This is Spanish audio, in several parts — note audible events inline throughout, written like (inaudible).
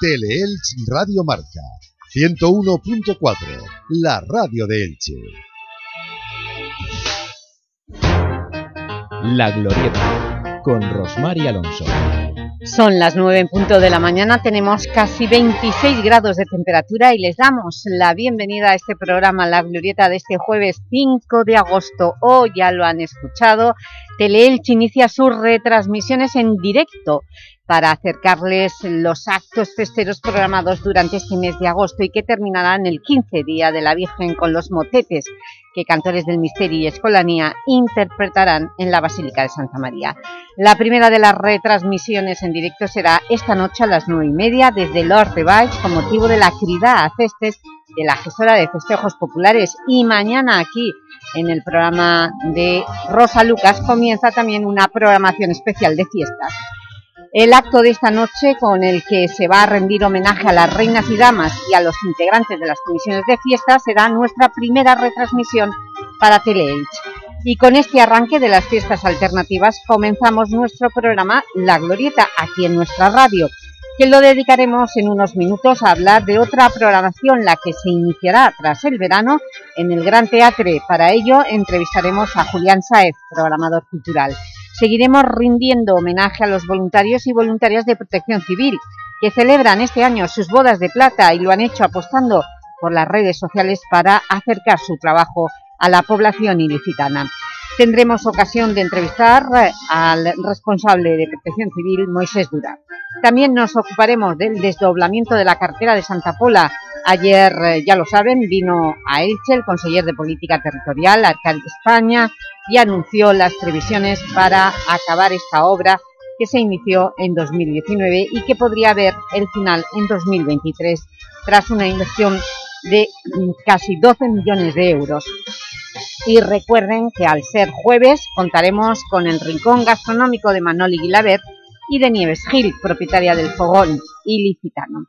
Teleelch Radio Marca 101.4, la radio de Elche. La Glorieta, con Rosmar Alonso. Son las 9 en punto de la mañana, tenemos casi 26 grados de temperatura y les damos la bienvenida a este programa La Glorieta de este jueves 5 de agosto. Hoy ya lo han escuchado, Teleelch inicia sus retransmisiones en directo para acercarles los actos festeros programados durante este mes de agosto y que terminarán el 15 Día de la Virgen con los motetes que Cantores del Misterio y Escolanía interpretarán en la Basílica de Santa María. La primera de las retransmisiones en directo será esta noche a las nueve y media desde Lord de con motivo de la crida a cestes de la gestora de festejos populares y mañana aquí en el programa de Rosa Lucas comienza también una programación especial de fiestas. El acto de esta noche, con el que se va a rendir homenaje a las reinas y damas y a los integrantes de las comisiones de fiesta, será nuestra primera retransmisión para Teleelch. Y con este arranque de las fiestas alternativas comenzamos nuestro programa La Glorieta, aquí en nuestra radio, que lo dedicaremos en unos minutos a hablar de otra programación, la que se iniciará tras el verano en el Gran Teatre. Para ello entrevistaremos a Julián Saez, programador cultural seguiremos rindiendo homenaje a los voluntarios y voluntarias de protección civil que celebran este año sus bodas de plata y lo han hecho apostando por las redes sociales para acercar su trabajo a la población ilicitana. Tendremos ocasión de entrevistar al responsable de Protección Civil, Moisés Dura. También nos ocuparemos del desdoblamiento de la cartera de Santa Pola. Ayer, eh, ya lo saben, vino a Elche el conseller de Política Territorial, de España, y anunció las previsiones para acabar esta obra que se inició en 2019 y que podría haber el final en 2023 tras una inversión de casi 12 millones de euros. Y recuerden que al ser jueves contaremos con el Rincón Gastronómico de Manoli Guilaber y de Nieves Gil, propietaria del Fogón ilicitano.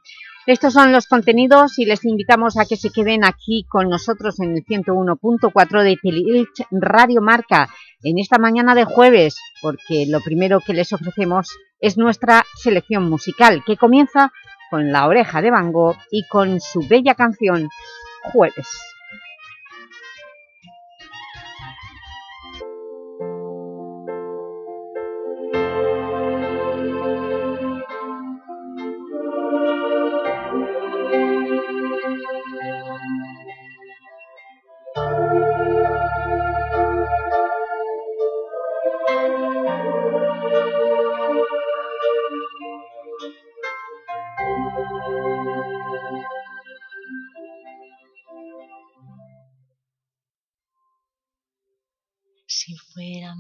Estos son los contenidos y les invitamos a que se queden aquí con nosotros en el 101.4 de Teleelch Radio Marca en esta mañana de jueves, porque lo primero que les ofrecemos es nuestra selección musical, que comienza con La Oreja de Van Gogh y con su bella canción Jueves.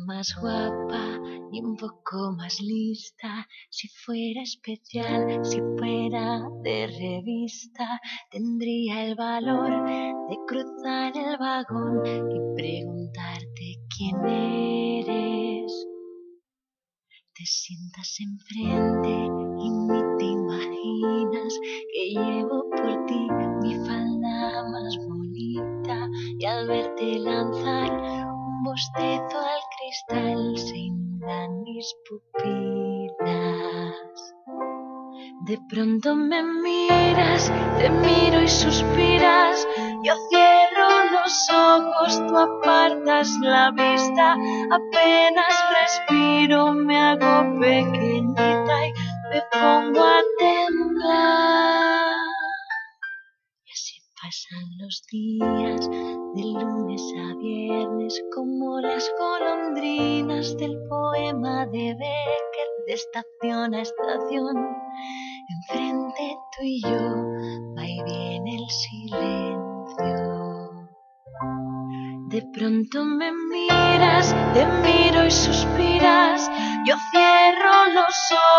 Más guapa y un poco más lista, si fuera especial, si fuera de revista, tendría el valor de cruzar el vagón y preguntarte quién eres. Te sientas enfrente y ni te imaginas que llevo por ti mi falda más bonita y al verte lanzar bostezo al cristal se inundan mis pupilas. De pronto me miras, te miro y suspiras. Yo cierro los ojos, tú apartas la vista. Apenas respiro, me hago pequeñita y me pongo a temblar. Los días de lunes a viernes como las golondrinas del poema de Becker de estación a estación. Enfrente tú y yo va y viene el silencio. De pronto me miras, te miro y suspiras. Yo cierro los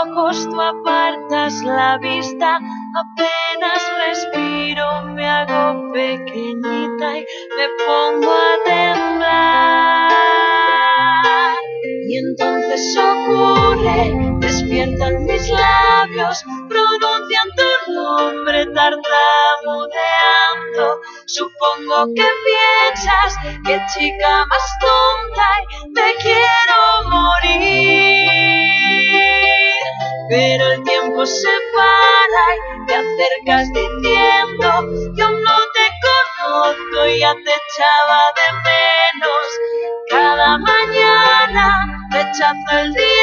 ojos, tú apartas la vista. Apenas Y entonces ocurre, despiertan mis labios, pronuncian tu nombre tartamudeando. Supongo que piensas que chica más tonta y te quiero morir. Pero el tiempo se para y te acercas diciendo yo no y ya te echaba de menos. Cada mañana rechazo el directo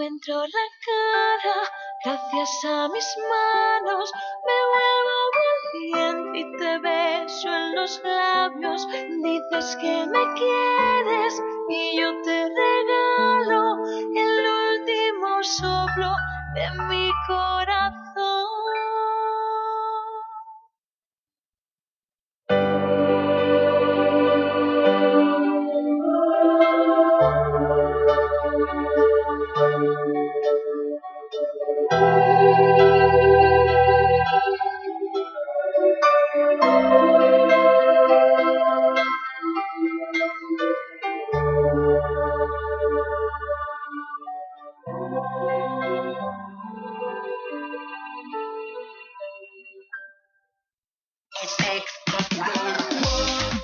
encuentro la cara, gracias a mis manos, me vuelvo valiente y te beso en los labios. Dices que me quieres y yo te regalo el último soplo de mi corazón. Música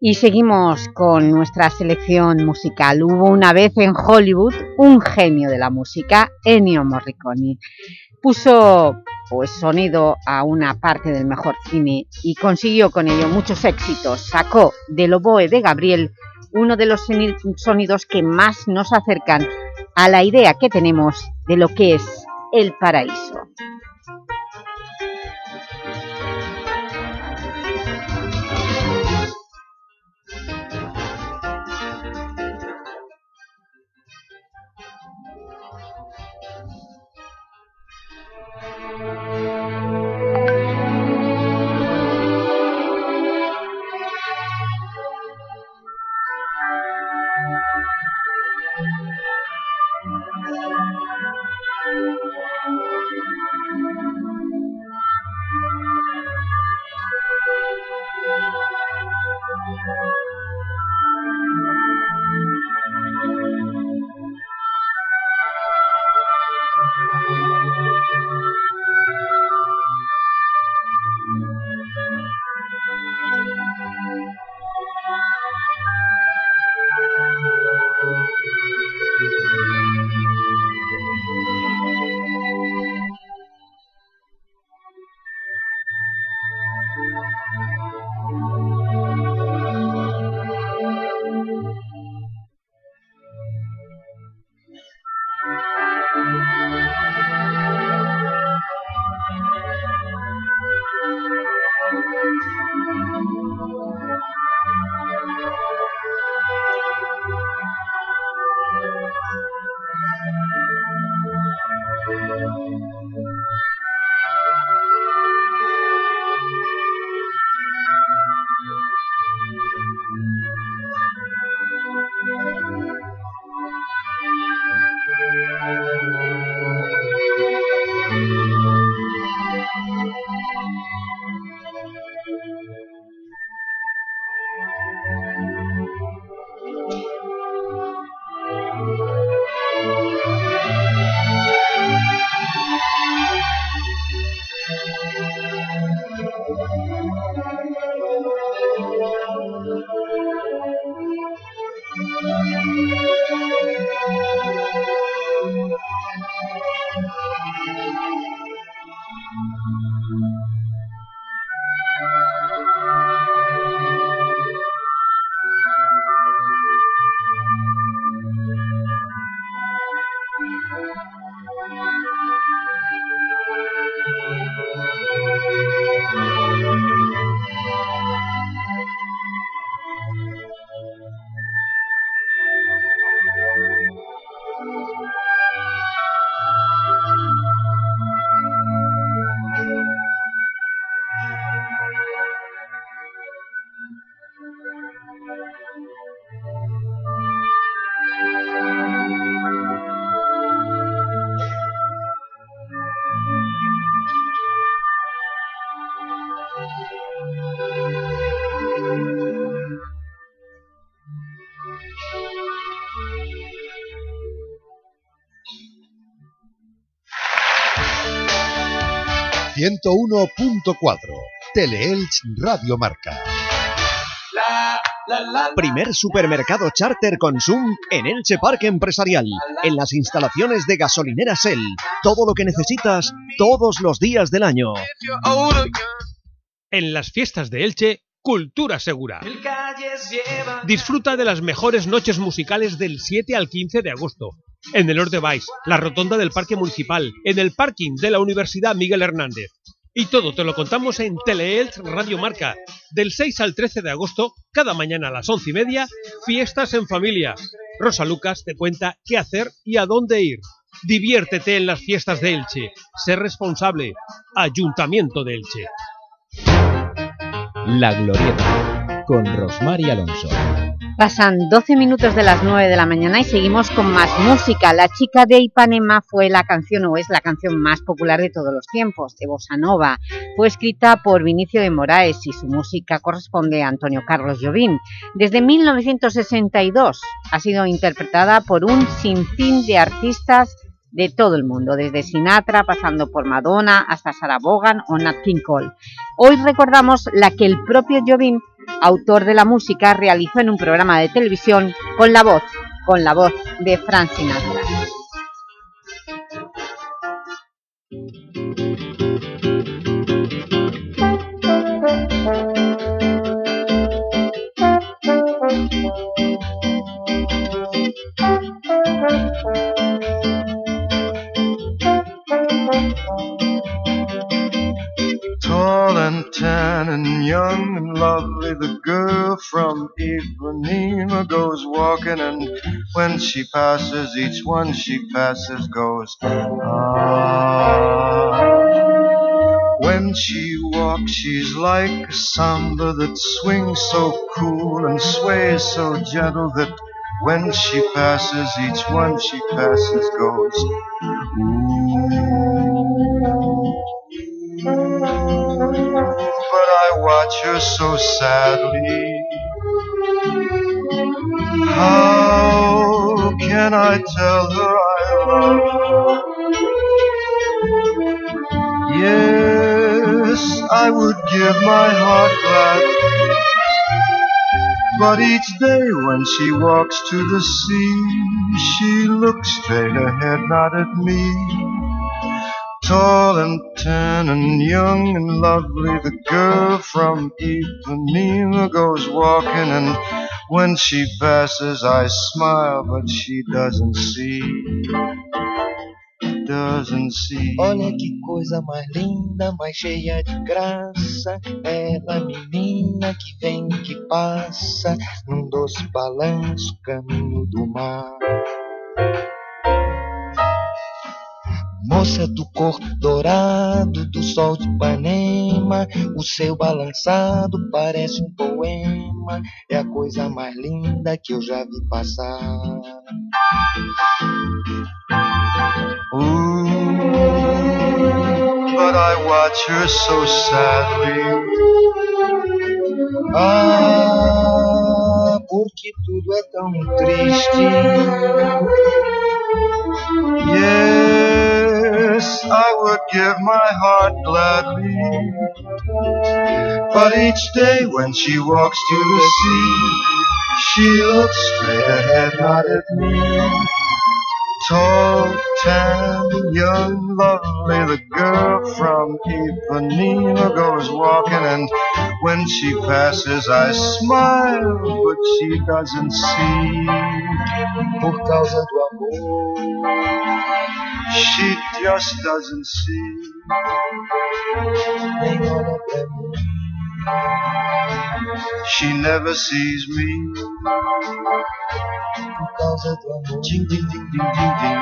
y seguimos con nuestra selección musical. Hubo una vez en Hollywood un genio de la música, Ennio Morricone. Puso pues, sonido a una parte del mejor cine y consiguió con ello muchos éxitos. Sacó del oboe de Gabriel uno de los soni- sonidos que más nos acercan a la idea que tenemos de lo que es el paraíso. 101.4 Teleelch Radio Marca. Primer supermercado charter Consum en Elche Parque Empresarial, en las instalaciones de gasolinera Shell. Todo lo que necesitas todos los días del año. En las fiestas de Elche, Cultura Segura. Disfruta de las mejores noches musicales del 7 al 15 de agosto. En el Orte Vice, la rotonda del Parque Municipal, en el parking de la Universidad Miguel Hernández. Y todo te lo contamos en Teleelch Radio Marca. Del 6 al 13 de agosto, cada mañana a las 11 y media, fiestas en familia. Rosa Lucas te cuenta qué hacer y a dónde ir. Diviértete en las fiestas de Elche. Sé responsable. Ayuntamiento de Elche. La Glorieta, con Rosmar y Alonso. Pasan 12 minutos de las 9 de la mañana y seguimos con más música. La chica de Ipanema fue la canción o es la canción más popular de todos los tiempos, de Bossa Nova. Fue escrita por Vinicio de Moraes y su música corresponde a Antonio Carlos Jobim. Desde 1962 ha sido interpretada por un sinfín de artistas de todo el mundo, desde Sinatra, pasando por Madonna, hasta Sarah Vaughan o Nat King Cole. Hoy recordamos la que el propio Jobim autor de la música, realizó en un programa de televisión con la voz, con la voz de Frank Sinatra. Tan and young and lovely. The girl from Ipanema goes walking, and when she passes, each one she passes goes. Ah. When she walks, she's like a samba that swings so cool and sways so gentle that when she passes, each one she passes goes. But I watch her so sadly. How can I tell her I love her? Yes, I would give my heart gladly. But each day when she walks to the sea, she looks straight ahead, not at me. Tall and tan and young and lovely, the girl from Ipanema goes walking, and when she passes, I smile, but she doesn't see. Doesn't see. Olha que coisa mais linda, mais cheia de graça. Ela, menina que vem, que passa, num doce balanço, caminho do mar. Moça do corpo dourado do sol de Ipanema, o seu balançado parece um poema, é a coisa mais linda que eu já vi passar. Ooh, but I watch her so sadly. Ah, porque tudo é tão triste. Yes, I would give my heart gladly. But each day when she walks to the sea, she looks straight ahead, not at me. Tall, tan, young, lovely, the girl from Ipanema goes walking, and when she passes, I smile, but she doesn't see. Por causa do amor, She just doesn't see. She never sees me. Ding, ding, ding, ding, ding, ding.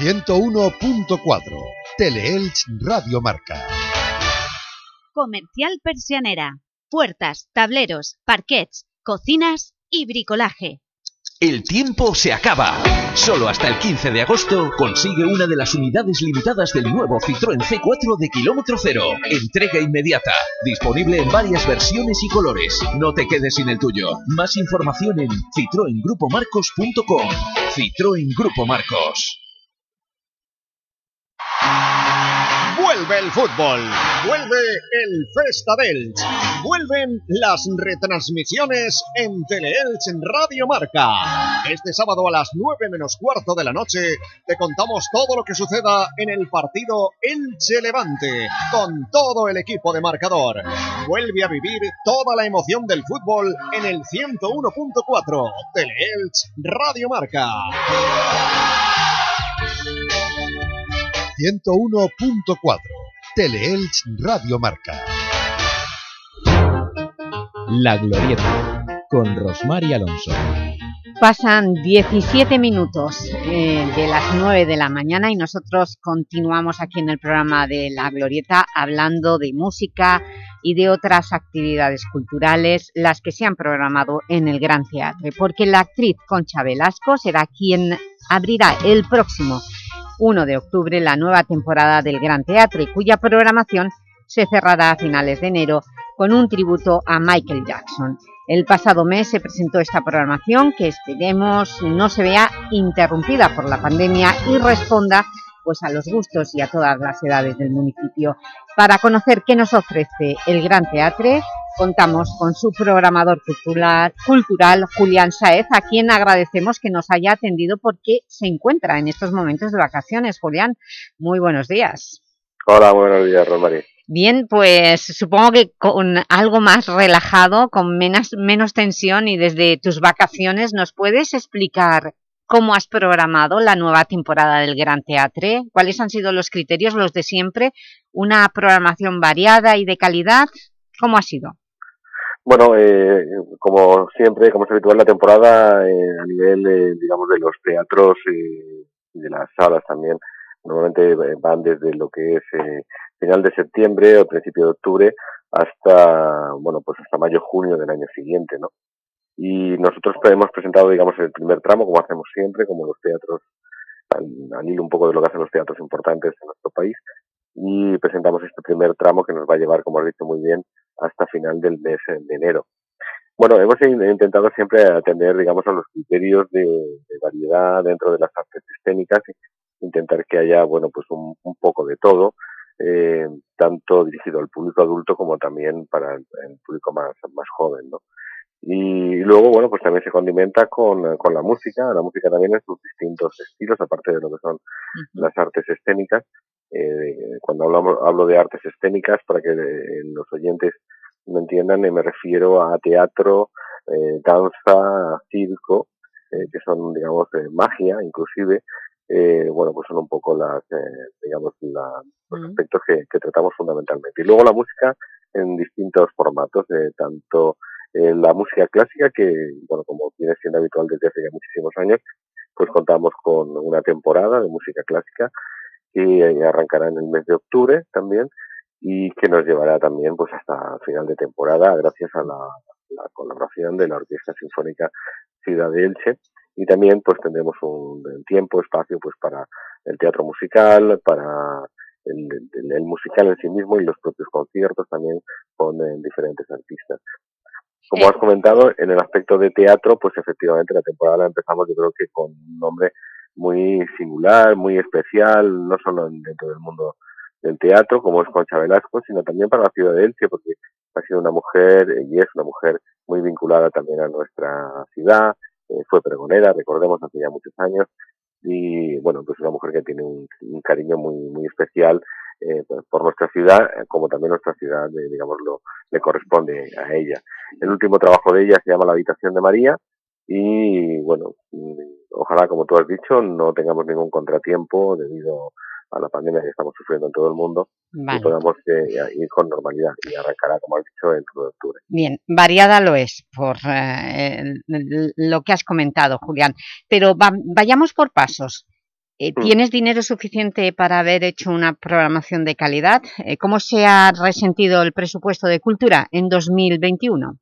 ...101.4... Teleelch Radio Marca. Comercial Persianera. Puertas, tableros, parquets, cocinas y bricolaje. El tiempo se acaba. Solo hasta el 15 de agosto consigue una de las unidades limitadas del nuevo Citroën C4 de kilómetro cero. Entrega inmediata. Disponible en varias versiones y colores. No te quedes sin el tuyo. Más información en citroengrupomarcos.com. Citroën Grupo Marcos. Vuelve el fútbol, vuelve el Festa Delch, vuelven las retransmisiones en Teleelch en Radio Marca. Este sábado a las 9 menos cuarto de la noche te contamos todo lo que suceda en el partido Elche Levante con todo el equipo de marcador. Vuelve a vivir toda la emoción del fútbol en el 101.4 Teleelch Radio Marca. 101.4 Teleelch Radio Marca. La Glorieta con Rosmar y Alonso. Pasan 17 minutos eh, de las 9 de la mañana y nosotros continuamos aquí en el programa de La Glorieta hablando de música y de otras actividades culturales, las que se han programado en el Gran Teatro, porque la actriz Concha Velasco será quien abrirá el próximo 1 de octubre la nueva temporada del Gran Teatro y cuya programación se cerrará a finales de enero con un tributo a Michael Jackson. El pasado mes se presentó esta programación que esperemos no se vea interrumpida por la pandemia y responda pues, a los gustos y a todas las edades del municipio. Para conocer qué nos ofrece el Gran Teatre, contamos con su programador cultural, cultural, Julián Saez, a quien agradecemos que nos haya atendido porque se encuentra en estos momentos de vacaciones. Julián, muy buenos días. Hola, buenos días, Rosmarie. Bien, pues supongo que con algo más relajado, con menos, menos tensión y desde tus vacaciones, ¿nos puedes explicar cómo has programado la nueva temporada del Gran Teatre? ¿Cuáles han sido los criterios, los de siempre? ¿Una programación variada y de calidad? ¿Cómo ha sido? Bueno, eh, como siempre, como es habitual, la temporada eh, a nivel, de, digamos, de los teatros y de las salas también, normalmente van desde lo que es eh, final de septiembre o principio de octubre hasta, bueno, pues hasta mayo-junio del año siguiente, ¿no? Y nosotros hemos presentado, digamos, el primer tramo, como hacemos siempre, como los teatros, al, al hilo un poco de lo que hacen los teatros importantes en nuestro país, y presentamos este primer tramo que nos va a llevar, como has dicho muy bien, hasta final del mes de enero. Bueno, hemos intentado siempre atender, digamos, a los criterios de, variedad dentro de las artes escénicas, intentar que haya, bueno, pues un, poco de todo, eh, tanto dirigido al público adulto como también para el, público más, más joven, ¿no? Y luego, bueno, pues también se condimenta con, con la música, la música también en sus distintos estilos, aparte de lo que son las artes escénicas, eh, cuando hablamos, hablo de artes escénicas, para que eh, los oyentes me entiendan, eh, me refiero a teatro, eh, danza, circo, eh, que son, digamos, magia, inclusive. bueno, pues son un poco las, digamos, la, los aspectos que, que, tratamos fundamentalmente. Y luego la música en distintos formatos, tanto la música clásica, que, bueno, como viene siendo habitual desde hace ya muchísimos años, pues contamos con una temporada de música clásica que arrancará en el mes de octubre también y que nos llevará también pues hasta final de temporada gracias a la, colaboración de la Orquesta Sinfónica Ciudad de Elche y también pues tendremos un, tiempo, espacio pues para el teatro musical, para el, el, musical en sí mismo y los propios conciertos también con eh, diferentes artistas. Como has comentado, en el aspecto de teatro, pues efectivamente la temporada la empezamos yo creo que con un nombre muy singular, muy especial, no solo dentro del mundo del teatro, como es Concha Velasco, sino también para la ciudad de Elche, porque ha sido una mujer y es una mujer muy vinculada también a nuestra ciudad, eh, fue pregonera, recordemos, hace ya muchos años, y bueno, pues una mujer que tiene un, cariño muy, muy especial eh, pues, por nuestra ciudad, como también nuestra ciudad, eh, digamos, lo, le corresponde a ella. El último trabajo de ella se llama La habitación de María, y bueno, ojalá, como tú has dicho, no tengamos ningún contratiempo debido a la pandemia que estamos sufriendo en todo el mundo y podamos eh, ir con normalidad y arrancará, como has dicho, el 1 de octubre. Bien, variada lo es por eh, lo que has comentado, Julián, pero vayamos por pasos. Eh, mm. ¿Tienes dinero suficiente para haber hecho una programación de calidad? ¿Cómo se ha resentido el presupuesto de cultura en 2021?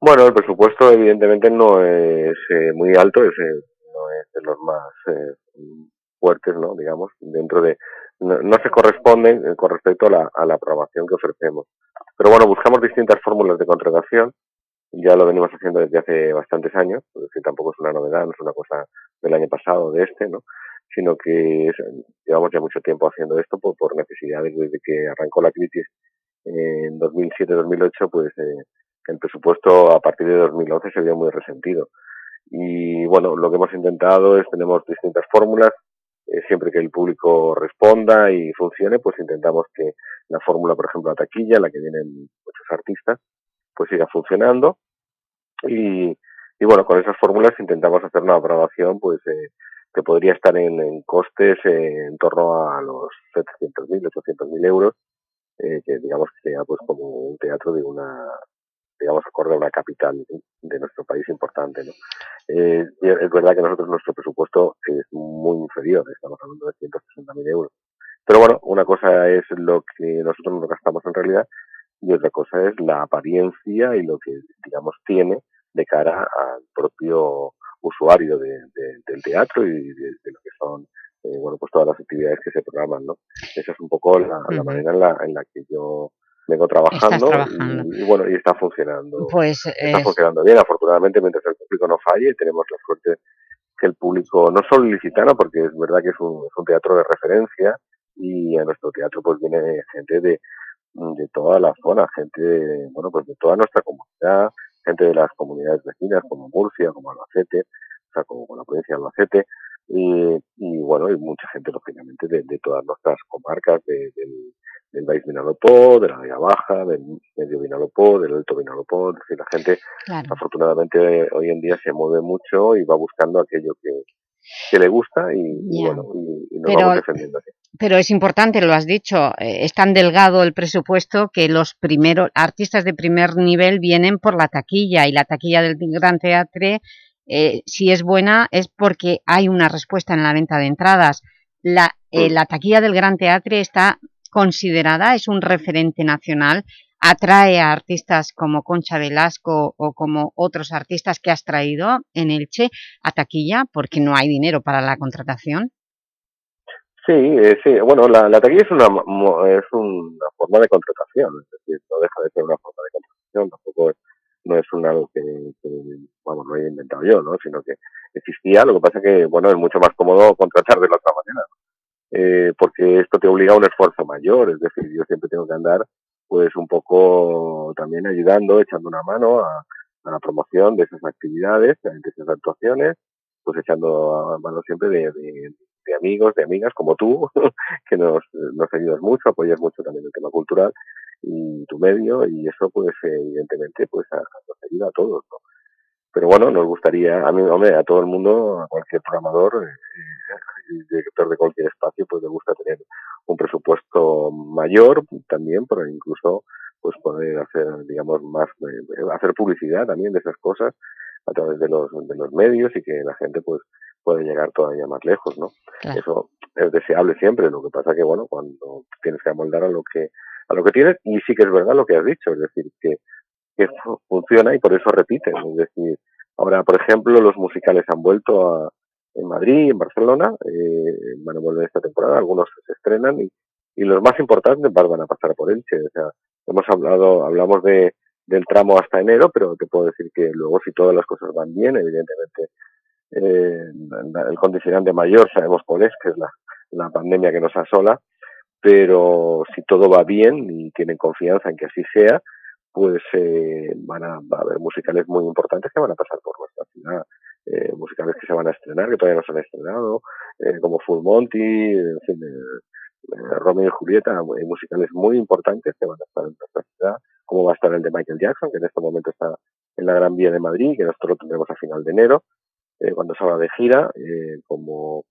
Bueno, el presupuesto evidentemente no es eh, muy alto, es, eh, no es de los más eh, fuertes, ¿no? Digamos, dentro de... No, se corresponden eh, con respecto a la, a la aprobación que ofrecemos. Pero bueno, buscamos distintas fórmulas de contratación, ya lo venimos haciendo desde hace bastantes años, es decir, tampoco es una novedad, no es una cosa del año pasado, de este, ¿no? Sino que es- llevamos ya mucho tiempo haciendo esto por, por necesidades desde que arrancó la crisis en 2007-2008, pues eh, el presupuesto a partir de 2011 se vio muy resentido. Y bueno, lo que hemos intentado es, tenemos distintas fórmulas, eh, siempre que el público responda y funcione, pues intentamos que la fórmula, por ejemplo, la taquilla, la que vienen muchos artistas, pues siga funcionando. Y, y bueno, con esas fórmulas intentamos hacer una aprobación, pues eh, que podría estar en, en costes eh, en torno a los 700.000, 800.000 euros, eh, que digamos que sea pues como un teatro de una, digamos, acorde a una capital de nuestro país importante, ¿no? Eh, es verdad que nosotros nuestro presupuesto es muy inferior, estamos hablando de 160.000 euros. Pero bueno, una cosa es lo que nosotros nos gastamos en realidad y otra cosa es la apariencia y lo que, digamos, tiene de cara al propio usuario de, de- del teatro y de, de lo que son, eh, bueno, pues todas las actividades que se programan, ¿no? Esa es un poco la, la manera en la, en la que yo vengo trabajando, trabajando. Y, y bueno, y está funcionando. Pues Está es- funcionando bien, afortunadamente, mientras el público no falle, tenemos la suerte que el público, no solo ilicitano, porque es verdad que es un, es un teatro de referencia, y a nuestro teatro pues viene gente de, de toda la zona, gente, bueno, pues de toda nuestra comunidad, gente de las comunidades vecinas, como Murcia, como Albacete, o sea, como con la provincia de Albacete, y, y bueno, y mucha gente, lógicamente, de, de todas nuestras comarcas, de- del, del Baix Vinalopó, de la Vega Baja, del Medio Vinalopó, del Alto Vinalopó, es decir, la gente Claro. afortunadamente hoy en día se mueve mucho y va buscando aquello que, que le gusta y, bueno, y, y nos Pero- vamos defendiendo. Pero es importante, lo has dicho, eh, es tan delgado el presupuesto que los primeros artistas de primer nivel vienen por la taquilla y la taquilla del Gran Teatre, eh, si es buena, es porque hay una respuesta en la venta de entradas. La, eh, Mm. la taquilla del Gran Teatre está considerada, es un referente nacional, atrae a artistas como Concha Velasco o como otros artistas que has traído en Elche a taquilla porque no hay dinero para la contratación. Sí, eh, sí, bueno, la, la taquilla es una, es una forma de contratación, es decir, no deja de ser una forma de contratación, tampoco es, no es un algo que, que, vamos, lo he inventado yo, ¿no? Sino que existía, lo que pasa que, bueno, es mucho más cómodo contratar de la otra manera. Eh, porque esto te obliga a un esfuerzo mayor, es decir, yo siempre tengo que andar pues un poco también ayudando, echando una mano a, a la promoción de esas actividades, de esas actuaciones, pues echando a mano siempre de, amigos, de amigas como tú, (laughs) que nos, nos ayudas mucho, apoyas mucho también el tema cultural y tu medio, y eso pues evidentemente pues a- nos ayuda a todos, ¿no? Pero bueno, nos gustaría, a mí, hombre, a todo el mundo, a cualquier programador, eh, director de cualquier espacio, pues le gusta tener un presupuesto mayor también, pero incluso pues poder hacer, digamos, más, eh, hacer publicidad también de esas cosas a través de los, de los medios y que la gente pues puede llegar todavía más lejos, ¿no? Claro. Eso es deseable siempre, lo que pasa que, bueno, cuando tienes que amoldar a lo que, a lo que tienes, y sí que es verdad lo que has dicho, es decir, que, que fu- funciona y por eso repiten, es decir, ahora, por ejemplo, los musicales han vuelto a, en Madrid, en Barcelona, eh, van a volver esta temporada, algunos se estrenan y, los más importantes van a pasar por Elche, o sea, hemos hablado, hablamos de, del tramo hasta enero, pero te puedo decir que luego si todas las cosas van bien, evidentemente eh, el condicionante mayor sabemos cuál es, que es la, la pandemia que nos asola, pero si todo va bien y tienen confianza en que así sea, pues eh, van a, va a haber musicales muy importantes que van a pasar por nuestra ciudad, eh, musicales que se van a estrenar, que todavía no se han estrenado, eh, como Full Monty, en fin, eh, eh, Romeo y Julieta, musicales muy importantes que van a estar en nuestra ciudad, como va a estar el de Michael Jackson, que en este momento está en la Gran Vía de Madrid, que nosotros lo tendremos a final de enero, cuando salga de gira, como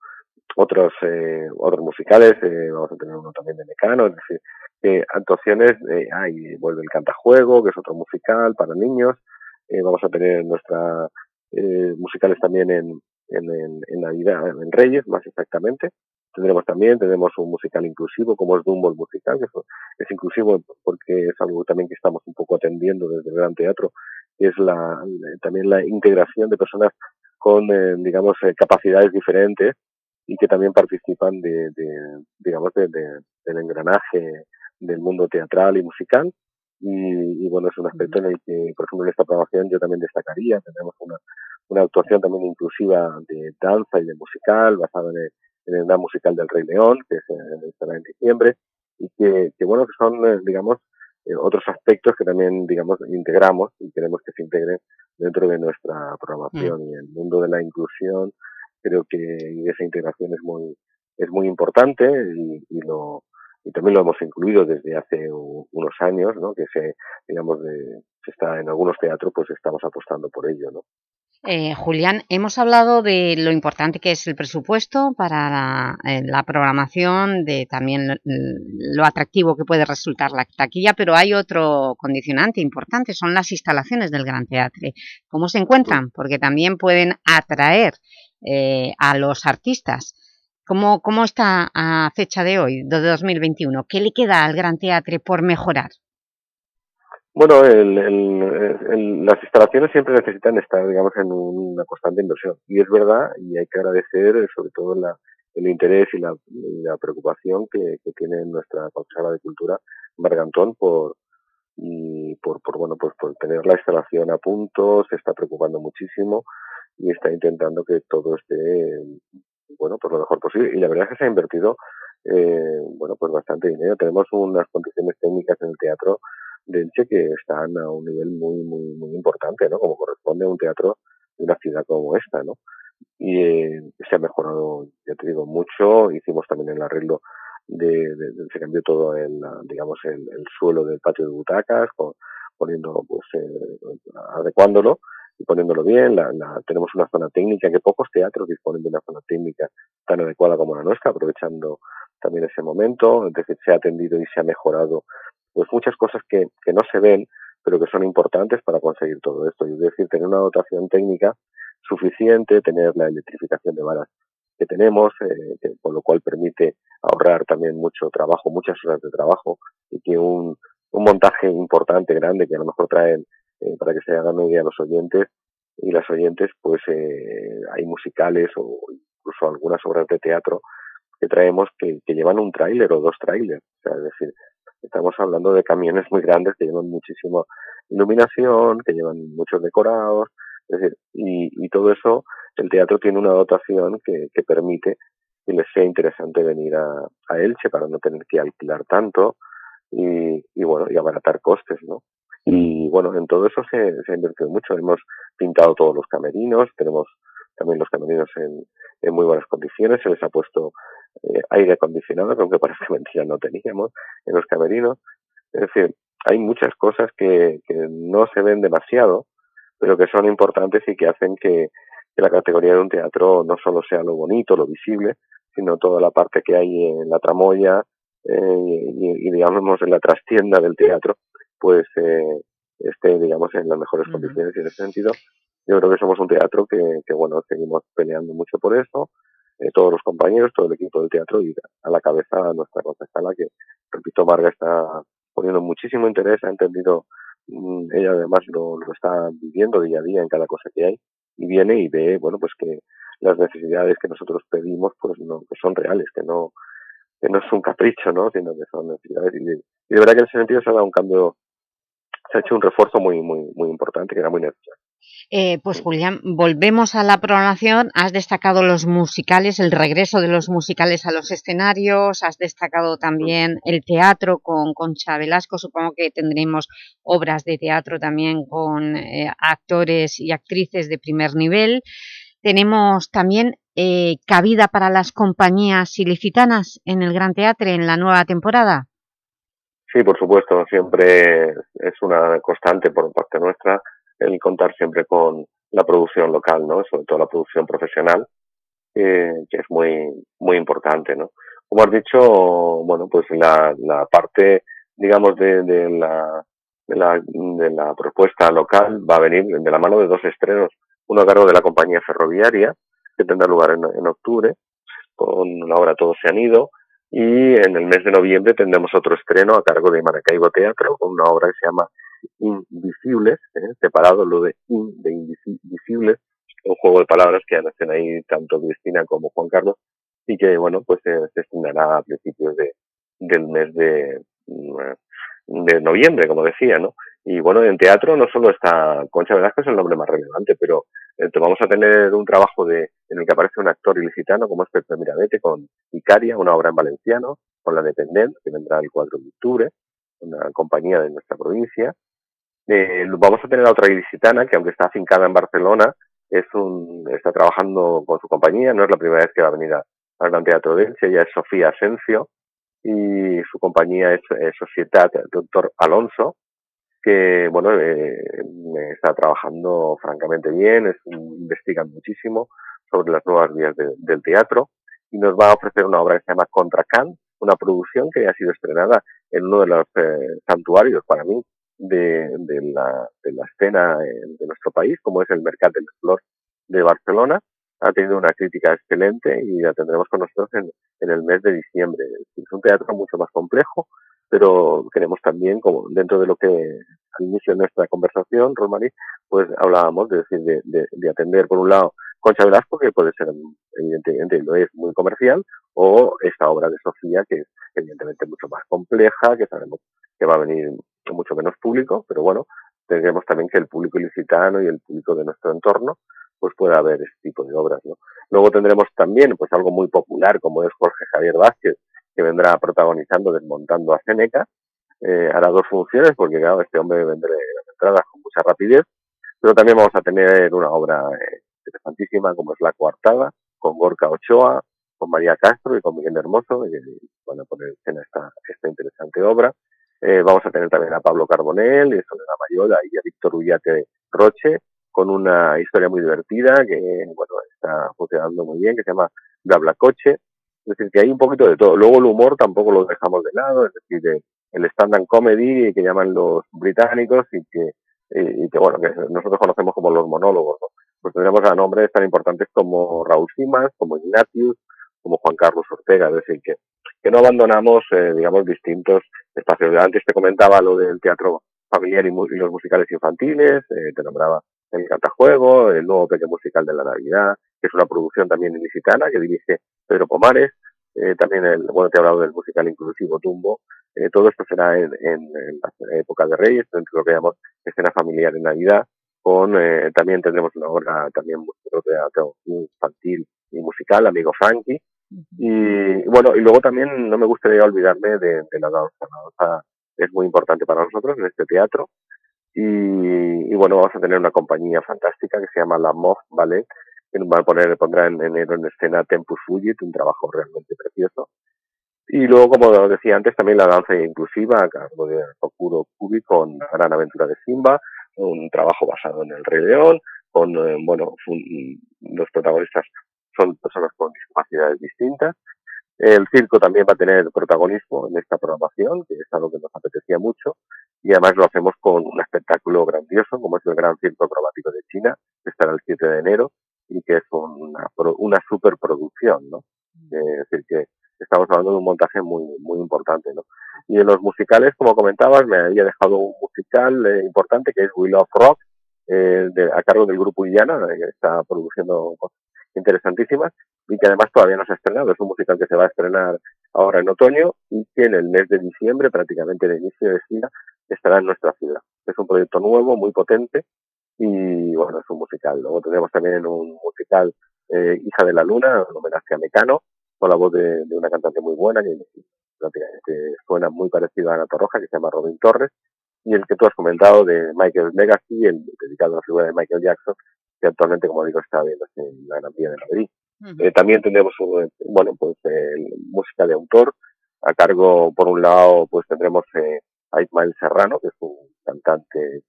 otros eh, otros musicales, vamos a tener uno también de Mecano, es decir, eh, actuaciones, eh, hay, vuelve el Cantajuego, que es otro musical para niños, vamos a tener nuestra eh, musicales también en, en, en, Navidad, en Reyes, más exactamente, tendremos también, tenemos un musical inclusivo como es Dumbo el musical, que es, inclusivo porque es algo también que estamos un poco atendiendo desde el Gran Teatro, es la, también la integración de personas con, eh, digamos, eh, capacidades diferentes y que también participan de, digamos, de, del engranaje del mundo teatral y musical. Y, bueno, es un aspecto en el que, por ejemplo, en esta programación yo también destacaría. Tenemos una, una actuación también inclusiva de danza y de musical, basada en el, en el musical del Rey León, que se estará en diciembre, y que, que bueno, que son, digamos, eh, otros aspectos que también, digamos, integramos y queremos que se integren dentro de nuestra programación. Mm. Y el mundo de la inclusión, creo que esa integración es muy, es muy importante y, y lo, y también lo hemos incluido desde hace unos años, ¿no? Que se, digamos, de, se está en algunos teatros, pues estamos apostando por ello, ¿no? Eh, Julián, hemos hablado de lo importante que es el presupuesto para la, eh, programación, de también lo, atractivo que puede resultar la taquilla, pero hay otro condicionante importante, son las instalaciones del Gran Teatre. ¿Cómo se encuentran? Porque también pueden atraer eh, a los artistas. ¿Cómo, ¿Cómo está a fecha de hoy, de 2021? ¿Qué le queda al Gran Teatre por mejorar? Bueno, el, el, las instalaciones siempre necesitan estar, digamos, en una constante inversión. Y es verdad, y hay que agradecer eh, sobre todo la, el interés y la, la preocupación que, tiene nuestra concejala de Cultura, Margantón, por, y por, por, bueno, pues por tener la instalación a punto, se está preocupando muchísimo y está intentando que todo esté, bueno, pues lo mejor posible. Y la verdad es que se ha invertido, eh, bueno, pues bastante dinero. Tenemos unas condiciones técnicas en el teatro de Elche que están a un nivel muy, muy, muy importante, ¿no? Como corresponde a un teatro de una ciudad como esta, ¿no? Y eh, se ha mejorado, ya te digo, mucho. Hicimos también el arreglo de, se cambió todo el, digamos, el, el, suelo del patio de butacas, con, poniendo, pues, eh, adecuándolo y poniéndolo bien. La, la, tenemos una zona técnica que pocos teatros disponen de una zona técnica tan adecuada como la nuestra, aprovechando también ese momento. Es decir, se ha atendido y se ha mejorado pues muchas cosas que, que no se ven, pero que son importantes para conseguir todo esto. Es decir, tener una dotación técnica suficiente, tener la electrificación de varas que tenemos, eh, con lo cual permite ahorrar también mucho trabajo, muchas horas de trabajo, y que un, un montaje importante, grande, que a lo mejor traen, eh, para que se hagan una idea los oyentes y las oyentes, pues eh, hay musicales o incluso algunas obras de teatro que traemos que, llevan un tráiler o dos tráilers. Es decir, Estamos hablando de camiones muy grandes que llevan muchísima iluminación, que llevan muchos decorados, es decir, y, todo eso, el teatro tiene una dotación que, que permite que les sea interesante venir a, a Elche para no tener que alquilar tanto y bueno, y abaratar costes, ¿no? Y bueno, en todo eso se, se ha invertido mucho. Hemos pintado todos los camerinos, tenemos también los camerinos en, en muy buenas condiciones, se les ha puesto eh, aire acondicionado, que aunque parece (laughs) mentira no teníamos en los camerinos. Es decir, hay muchas cosas que, que no se ven demasiado, pero que son importantes y que hacen que, que la categoría de un teatro no solo sea lo bonito, lo visible, sino toda la parte que hay en la tramoya eh, y, y, digamos en la trastienda del teatro, pues eh, esté digamos en las mejores condiciones y en ese sentido. Yo creo que somos un teatro que, que bueno seguimos peleando mucho por eso. Eh, todos los compañeros, todo el equipo del teatro y a la cabeza nuestra concejala que, repito, Marga está poniendo muchísimo interés, ha entendido, mm, ella además lo, lo está viviendo día a día en cada cosa que hay y viene y ve, bueno, pues que las necesidades que nosotros pedimos pues no que son reales, que no que no es un capricho, ¿no? sino que son necesidades y de, y de verdad que en ese sentido se ha dado un cambio, se ha hecho un refuerzo muy muy muy importante que era muy necesario. Eh, pues Julián, volvemos a la programación. Has destacado los musicales, el regreso de los musicales a los escenarios, has destacado también el teatro con Concha Velasco, supongo que tendremos obras de teatro también con eh, actores y actrices de primer nivel. Tenemos también eh, cabida para las compañías ilicitanas en el Gran Teatre en la nueva temporada. Sí, por supuesto, siempre es una constante por parte nuestra el contar siempre con la producción local, ¿no? Sobre todo la producción profesional, eh, que es muy, muy importante, ¿no? Como has dicho, bueno, pues la, la parte, digamos, de, de la, de la, de la propuesta local va a venir de la mano de dos estrenos. Uno a cargo de la compañía ferroviaria, que tendrá lugar en, en octubre, con la obra Todos se han ido, y en el mes de noviembre tendremos otro estreno a cargo de Maracaibo Teatro, con una obra que se llama invisibles, ¿eh? separado lo de in, invisibles, un juego de palabras que hacen ahí tanto Cristina como Juan Carlos, y que, bueno, pues se estrenará a principios de, del mes de, mm, de noviembre, como decía, ¿no? Y bueno, en teatro no solo está Concha Velasco, es el nombre más relevante, pero eh, vamos a tener un trabajo de, en el que aparece un actor ilicitano como es Pepe Mirabete con Icaria, una obra en valenciano, con La Dependent, que vendrá el 4 de octubre, una compañía de nuestra provincia. Eh, vamos a tener a otra ilicitana que aunque está afincada en Barcelona, es un, está trabajando con su compañía, no es la primera vez que va a venir al Gran Teatro de Elche, ella es Sofía Asensio y su compañía es, Sociedad Doctor Alonso, que bueno eh, está trabajando francamente bien, es, investigan muchísimo sobre las nuevas vías del teatro y nos va a ofrecer una obra que se llama Contra Kant, una producción que ha sido estrenada en uno de los eh, santuarios para mí de, la, escena de nuestro país, como es el Mercat del Flor de Barcelona. Ha tenido una crítica excelente y la tendremos con nosotros en el mes de diciembre. Es un teatro mucho más complejo, pero queremos también, como dentro de lo que al inicio de nuestra conversación, Rosmarie, pues hablábamos de, decir, de, de, de atender, por un lado, Concha Velasco, que puede ser, evidentemente, lo es muy comercial, o esta obra de Sofía, que es evidentemente mucho más compleja, que sabemos que va a venir mucho menos público, pero bueno, tendremos también que el público ilicitano y el público de nuestro entorno pues pueda ver este tipo de obras, ¿no? Luego tendremos también pues algo muy popular como es Jorge Javier Vázquez, que vendrá protagonizando Desmontando a Seneca, eh, hará dos funciones porque claro, este hombre vendrá las entradas con mucha rapidez, pero también vamos a tener una obra eh, interesantísima como es La Coartada, con Gorka Ochoa, con María Castro y con Miguel Hermoso, que van a poner en escena esta, esta interesante obra. Eh, vamos a tener también a Pablo Carbonell, y Soledad Mayola y a Víctor Ullate Roche, con una historia muy divertida que bueno está funcionando muy bien, que se llama Bla Coche. Es decir, que hay un poquito de todo. Luego el humor tampoco lo dejamos de lado, es decir, de, el stand-up comedy que llaman los británicos y que, y, que, bueno, que nosotros conocemos como los monólogos, ¿no? pues tendremos a nombres tan importantes como Raúl Simas, como Ignatius, como Juan Carlos Ortega, es decir, que, que no abandonamos, eh, digamos, distintos espacios. Antes te comentaba lo del teatro familiar y, los musicales infantiles, eh, te nombraba el Cantajuego, el nuevo pequeño musical de la Navidad, que es una producción también ilicitana que dirige Pedro Pomares, eh, también el, bueno, te he hablado del musical inclusivo Tumbo, eh, todo esto será en, en, en, la época de Reyes, dentro de lo que llamamos escena familiar en Navidad, con eh, también tendremos una obra también teatro infantil y musical, Amigo Funky. Y bueno, y luego también no me gustaría olvidarme de, de la danza. La danza es muy importante para nosotros en este teatro. Y, y, bueno, vamos a tener una compañía fantástica que se llama La Mof Ballet, va a poner, pondrá en enero en escena Tempus Fugit, un trabajo realmente precioso. Y luego, como decía antes, también la danza inclusiva a cargo de Okuro Kubi con La Gran Aventura de Simba, un trabajo basado en el Rey León, con, eh, bueno, los protagonistas son personas con discapacidades distintas. El circo también va a tener protagonismo en esta programación, que es algo que nos apetecía mucho, y además lo hacemos con un espectáculo grandioso, como es el Gran Circo Acrobático de China, que estará el 7 de enero, y que es una, una superproducción, ¿no? Es decir, que estamos hablando de un montaje muy muy importante, ¿no? Y en los musicales, como comentabas, me había dejado un musical eh, importante que es Will of Rock, eh, de, a cargo del grupo Illana, eh, que está produciendo cosas interesantísimas y que además todavía no se ha estrenado. Es un musical que se va a estrenar ahora en otoño y que en el mes de diciembre, prácticamente el inicio de gira, estará en nuestra ciudad. Es un proyecto nuevo, muy potente y bueno, es un musical. Luego tenemos también un musical eh, Hija de la Luna, un homenaje a Mecano, con la voz de, de una cantante muy buena que prácticamente suena muy parecido a Ana Torroja, que se llama Robin Torres, y el que tú has comentado de Michael Legacy, el dedicado a la figura de Michael Jackson, que actualmente, como digo, está viendo en la Gran Vía de Madrid. eh, también tendremos, un, bueno, pues eh, música de autor, a cargo, por un lado, pues tendremos eh, a Ismael Serrano, que es un cantante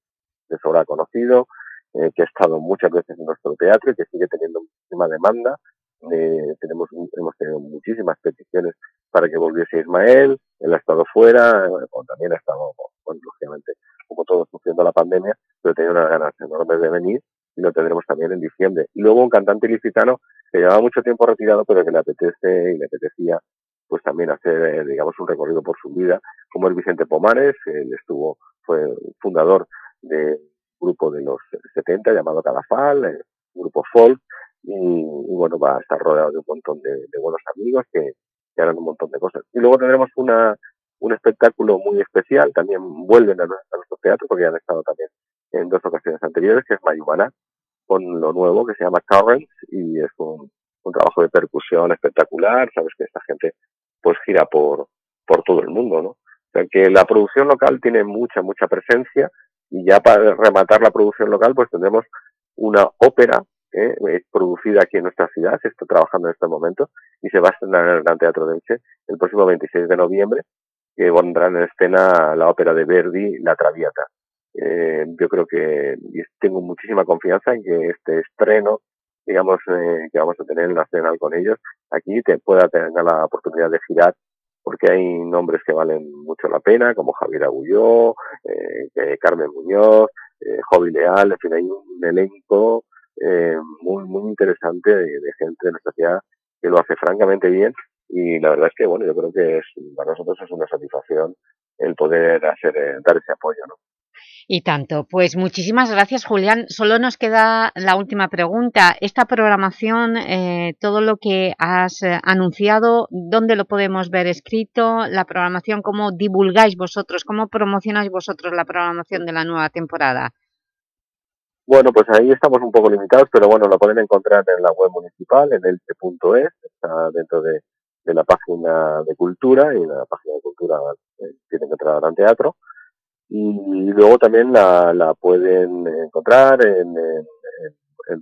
de sobra conocido, eh, que ha estado muchas veces en nuestro teatro y que sigue teniendo muchísima demanda, eh, tenemos hemos tenido muchísimas peticiones para que volviese Ismael, él ha estado fuera, bueno, también ha estado, bueno, lógicamente, como todos sufriendo la pandemia, pero tenía unas ganas enormes de venir y lo tendremos también en diciembre. Y luego un cantante licitano que llevaba mucho tiempo retirado, pero que le apetece y le apetecía pues también hacer, eh, digamos, un recorrido por su vida, como es Vicente Pomares, él estuvo fue fundador del grupo de los 70 llamado Cadafal, un grupo folk, y, bueno, va a estar rodeado de un montón de, buenos amigos que, harán un montón de cosas. Y luego tendremos una, un espectáculo muy especial, también vuelven a, nuestro teatro porque han estado también en dos ocasiones anteriores, que es Mayumana, con lo nuevo que se llama Currents y es un, un trabajo de percusión espectacular, sabes que esta gente pues gira por, por todo el mundo, ¿no? O sea que la producción local tiene mucha, mucha presencia y ya para rematar la producción local pues tendremos una ópera ¿eh? producida aquí en nuestra ciudad, se está trabajando en este momento y se va a estrenar en el Gran Teatro de Elche el próximo 26 de noviembre, que pondrá en escena la ópera de Verdi, La Traviata. Eh, yo creo que tengo muchísima confianza en que este estreno, digamos, eh, que vamos a tener en la Nacional con ellos, aquí te pueda tener la oportunidad de girar porque hay nombres que valen mucho la pena, como Javier Agulló, eh, Carmen Muñoz, eh, Jovi Leal, en fin, hay un elenco eh, muy, muy interesante de, gente de nuestra ciudad que lo hace francamente bien y la verdad es que, bueno, yo creo que es, para nosotros es una satisfacción el poder hacer, eh, dar ese apoyo, ¿no? Y tanto. Pues muchísimas gracias, Julián. Solo nos queda la última pregunta. Esta programación, eh, todo lo que has anunciado, ¿dónde lo podemos ver escrito? La programación, ¿cómo divulgáis vosotros? ¿Cómo promocionáis vosotros la programación de la nueva temporada? Bueno, pues ahí estamos un poco limitados, pero bueno, lo pueden encontrar en la web municipal, en el elche.es, está dentro de, la página de cultura y en la página de cultura eh, tienen que entrar al teatro. Y luego también la, la pueden encontrar en,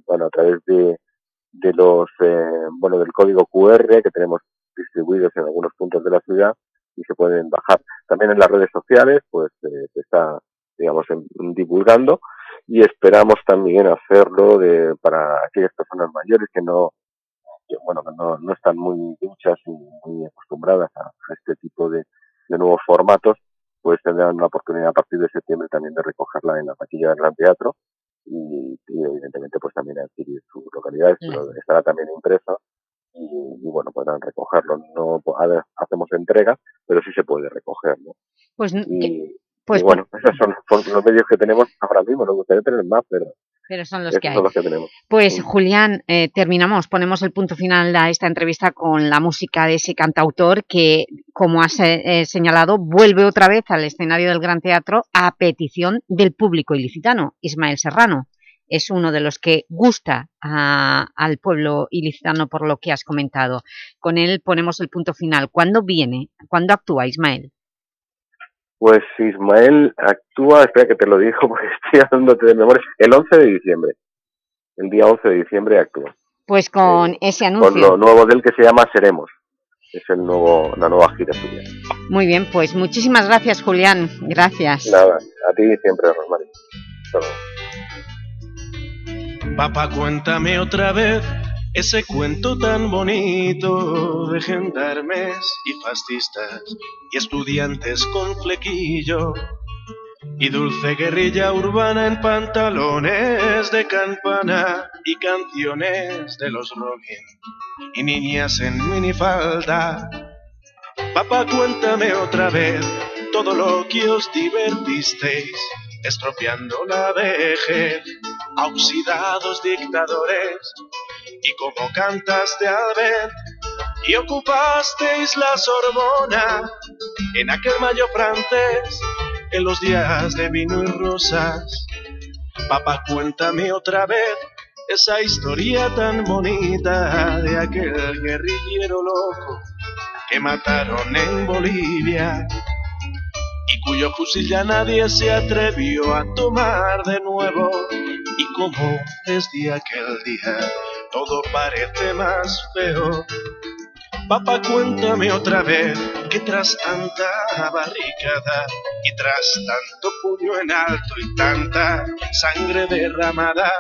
bueno, a través de, de los, eh, bueno, del código QR que tenemos distribuidos en algunos puntos de la ciudad y se pueden bajar. También en las redes sociales, pues eh, se está, digamos, divulgando y esperamos también hacerlo de, para aquellas personas mayores que no bueno que no, no están muy duchas y muy acostumbradas a, este tipo de, de, nuevos formatos pues tendrán la oportunidad a partir de septiembre también de recogerla en la taquilla del Gran Teatro y, evidentemente pues también adquirir su localidad estará también impreso y, bueno podrán recogerlo. No hacemos entrega pero sí se puede recoger ¿no? pues pues bueno, (laughs) esos son los medios que tenemos ahora mismo, nos gustaría tener más, pero... Pero son los, que, hay. Pues Julián, eh, terminamos, ponemos el punto final a esta entrevista con la música de ese cantautor que, como has eh, eh, señalado, vuelve otra vez al escenario del Gran Teatro a petición del público ilicitano, Ismael Serrano. Es uno de los que gusta al pueblo ilicitano por lo que has comentado. Con él ponemos el punto final. ¿Cuándo viene? ¿Cuándo actúa Ismael? Pues Ismael actúa, espera que te lo digo (laughs) porque estoy hablándote de memoria, el 11 de diciembre. El día 11 de diciembre actúa. Pues con eh, ese anuncio. Con lo nuevo de él que se llama Seremos. Es el nuevo, la nueva gira suya. Muy bien, pues muchísimas gracias, Julián. Gracias. Nada, a ti siempre, Rosmarie. Papá, cuéntame otra vez ese cuento tan bonito de gendarmes y fascistas y estudiantes con flequillo y dulce guerrilla urbana en pantalones de campana y canciones de los Robin y niñas en minifalda. Papá, cuéntame otra vez todo lo que os divertisteis, estropeando la vejez, oxidados dictadores y como cantaste al ver y ocupasteis la Sorbona en aquel mayo francés en los días de vino y rosas. Papá, cuéntame otra vez esa historia tan bonita de aquel guerrillero loco que mataron en Bolivia y cuyo fusil ya nadie se atrevió a tomar de nuevo. Y como desde aquel día todo parece más feo. Papá, cuéntame otra vez que tras tanta barricada y tras tanto puño en alto y tanta sangre derramada,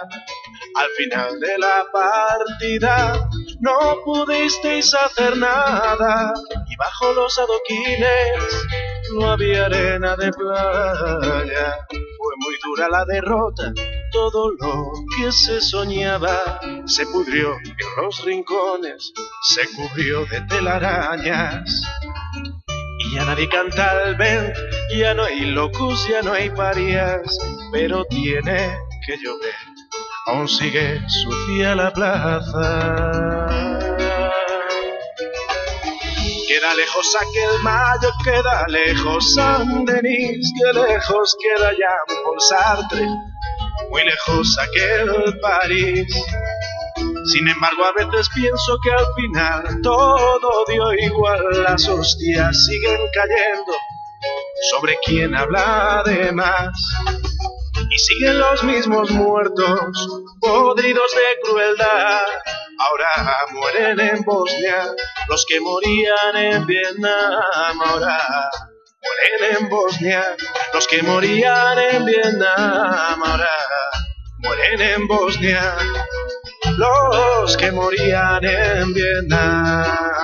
al final de la partida no pudisteis hacer nada y bajo los adoquines no había arena de playa. Fue muy dura la derrota, todo lo que se soñaba se pudrió en los rincones, se cubrió de telarañas. Y ya nadie canta al vent Ya no hay locos, ya no hay parias, pero tiene que llover. Aún sigue sucia la plaza. Queda lejos aquel mayo, queda lejos San Denis, que lejos queda ya Sartre, muy lejos aquel París. Sin embargo, a veces pienso que al final todo dio igual, las hostias siguen cayendo sobre quien habla de más. Y siguen los mismos muertos, podridos de crueldad. Ahora mueren en Bosnia los que morían en Vietnam. Ahora mueren en Bosnia los que morían en Vietnam. Ahora mueren en Bosnia los que morían en Vietnam.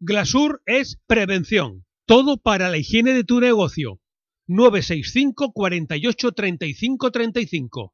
Glasur es prevención. Todo para la higiene de tu negocio. 965 48 35 35.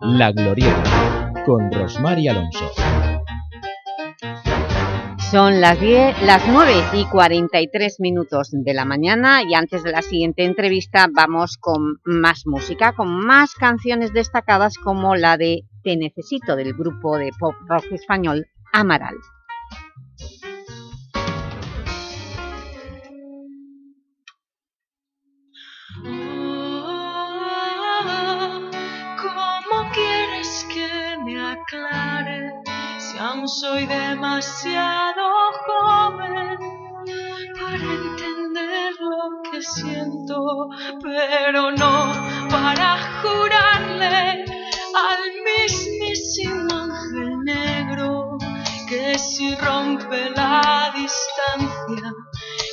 La Glorieta, con Rosmar y Alonso. Son las, 10, las 9 y 43 minutos de la mañana y antes de la siguiente entrevista vamos con más música, con más canciones destacadas como la de Te Necesito del grupo de pop rock español Amaral. Soy demasiado joven para entender lo que siento, pero no para jurarle al mismísimo ángel negro que si rompe la distancia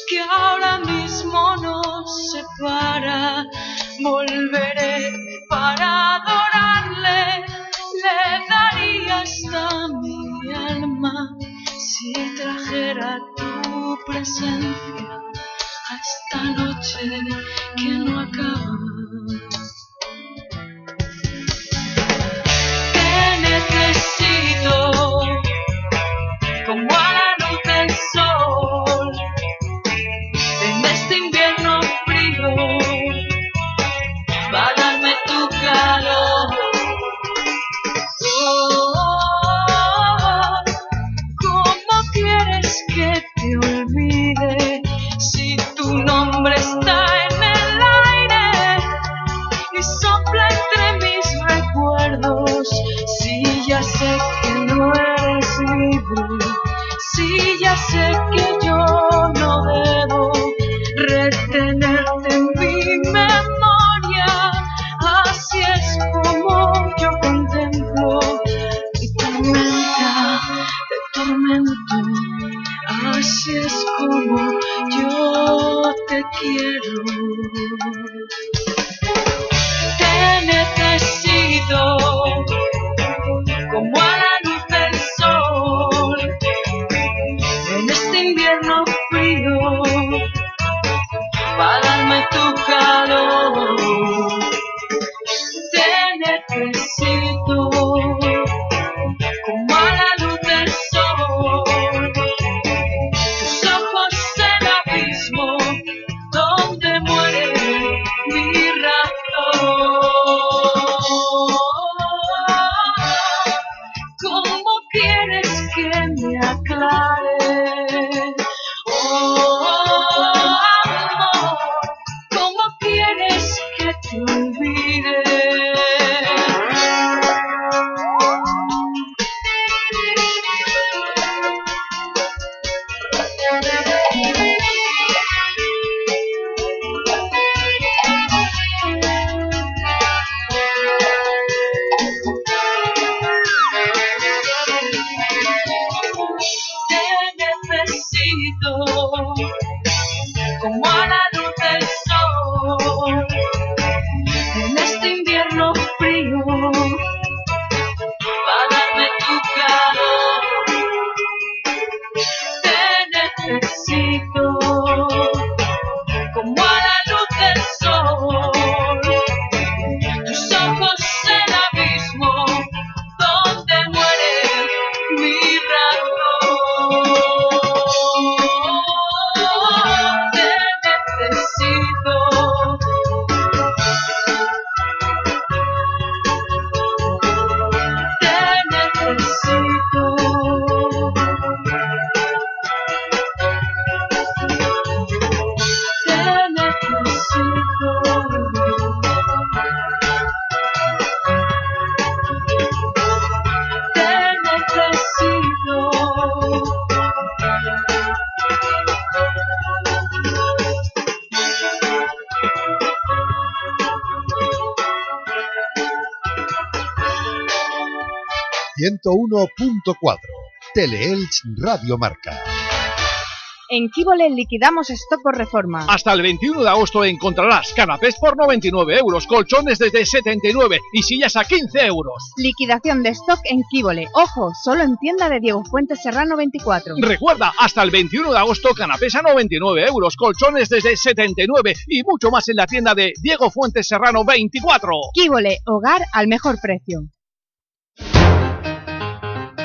que ahora mismo nos separa, volveré para si trajera tu presencia a esta noche que no acaba. Te necesito como sé que no eres libre, si ya sé que ...101.4... Teleelch Radio Marca. En Kibole liquidamos stock por reforma. Hasta el 21 de agosto encontrarás canapés por 99 euros, colchones desde 79 y sillas a 15 euros. Liquidación de stock en Kibole. Ojo, solo en tienda de Diego Fuentes Serrano 24. Recuerda, hasta el 21 de agosto canapés a 99 euros, colchones desde 79 y mucho más en la tienda de Diego Fuentes Serrano 24. Kibole, hogar al mejor precio.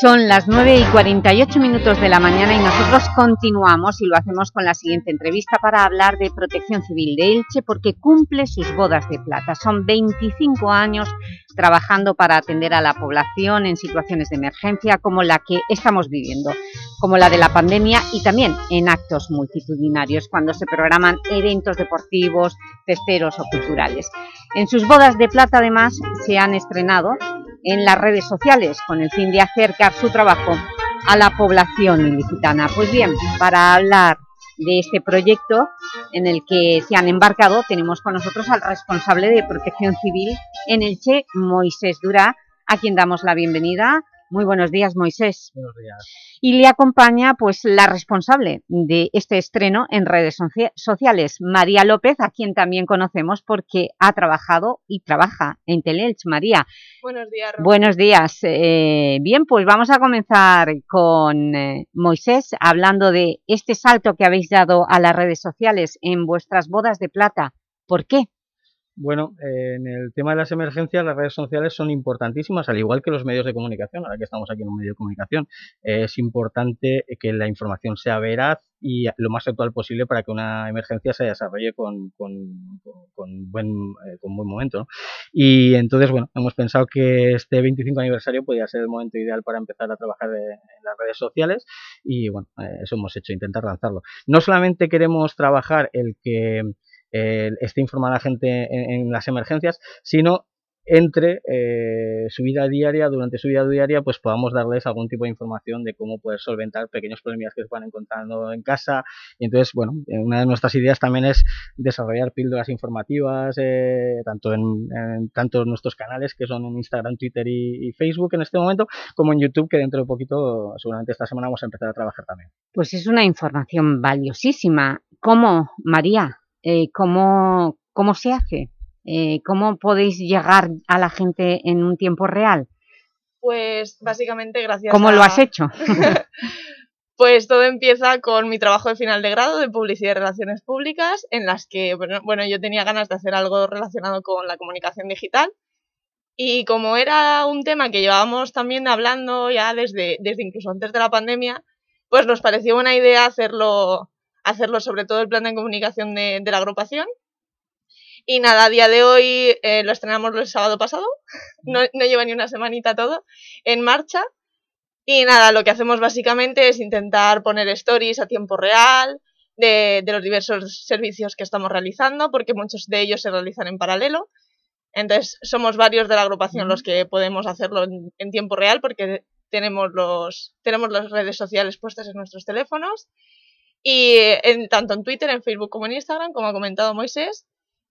Son las 9 y 48 minutos de la mañana y nosotros continuamos y lo hacemos con la siguiente entrevista para hablar de Protección Civil de Elche porque cumple sus bodas de plata. Son 25 años trabajando para atender a la población en situaciones de emergencia como la que estamos viviendo, como la de la pandemia y también en actos multitudinarios cuando se programan eventos deportivos, festeros o culturales. En sus bodas de plata además se han estrenado en las redes sociales con el fin de acercar su trabajo a la población ilicitana. Pues bien, para hablar de este proyecto en el que se han embarcado, tenemos con nosotros al responsable de Protección Civil en Elche, Moisés Durá, a quien damos la bienvenida. Muy buenos días, Moisés. Buenos días. Y le acompaña pues la responsable de este estreno en redes socia- sociales, María López, a quien también conocemos porque ha trabajado y trabaja en Teleelch. María, Buenos días. Buenos días. Eh, bien, pues vamos a comenzar con eh, Moisés, hablando de este salto que habéis dado a las redes sociales en vuestras bodas de plata. ¿Por qué? Bueno, en el tema de las emergencias, las redes sociales son importantísimas, al igual que los medios de comunicación, ahora que estamos aquí en un medio de comunicación. es importante que la información sea veraz y lo más actual posible para que una emergencia se desarrolle con, con, con- buen, eh, con buen momento. Y entonces, bueno, hemos pensado que este 25 aniversario podría ser el momento ideal para empezar a trabajar en las redes sociales y, bueno, eh, eso hemos hecho, intentar lanzarlo. No solamente queremos trabajar el que eh, esté informada la gente en, las emergencias, sino entre eh, su vida diaria, durante su vida diaria, pues podamos darles algún tipo de información de cómo poder solventar pequeños problemas que se van encontrando en casa. Y entonces, bueno, eh, una de nuestras ideas también es desarrollar píldoras informativas, eh, tanto en, en tanto en nuestros canales, que son en Instagram, Twitter y, y Facebook en este momento, como en YouTube, que dentro de poquito, seguramente esta semana, vamos a empezar a trabajar también. Pues es una información valiosísima. ¿Cómo, María? Eh, ¿cómo, ¿Cómo se hace? Eh, ¿Cómo podéis llegar a la gente en un tiempo real? Pues básicamente gracias ¿Cómo a... lo has hecho? (laughs) Pues todo empieza con mi trabajo de final de grado de Publicidad y Relaciones Públicas, en las que, bueno, bueno, yo tenía ganas de hacer algo relacionado con la comunicación digital. Y como era un tema que llevábamos también hablando ya desde, desde incluso antes de la pandemia, pues nos pareció buena idea hacerlo, hacerlo sobre todo el plan de comunicación de, de la agrupación. Y nada, a día de hoy eh, lo estrenamos el sábado pasado, (laughs) no, no lleva ni una semanita todo, en marcha. Y nada, lo que hacemos básicamente es intentar poner stories a tiempo real de, de los diversos servicios que estamos realizando, porque muchos de ellos se realizan en paralelo. Entonces, somos varios de la agrupación los que podemos hacerlo en, en tiempo real, porque tenemos, los, tenemos las redes sociales puestas en nuestros teléfonos. Y en, tanto en Twitter, en Facebook como en Instagram, como ha comentado Moisés.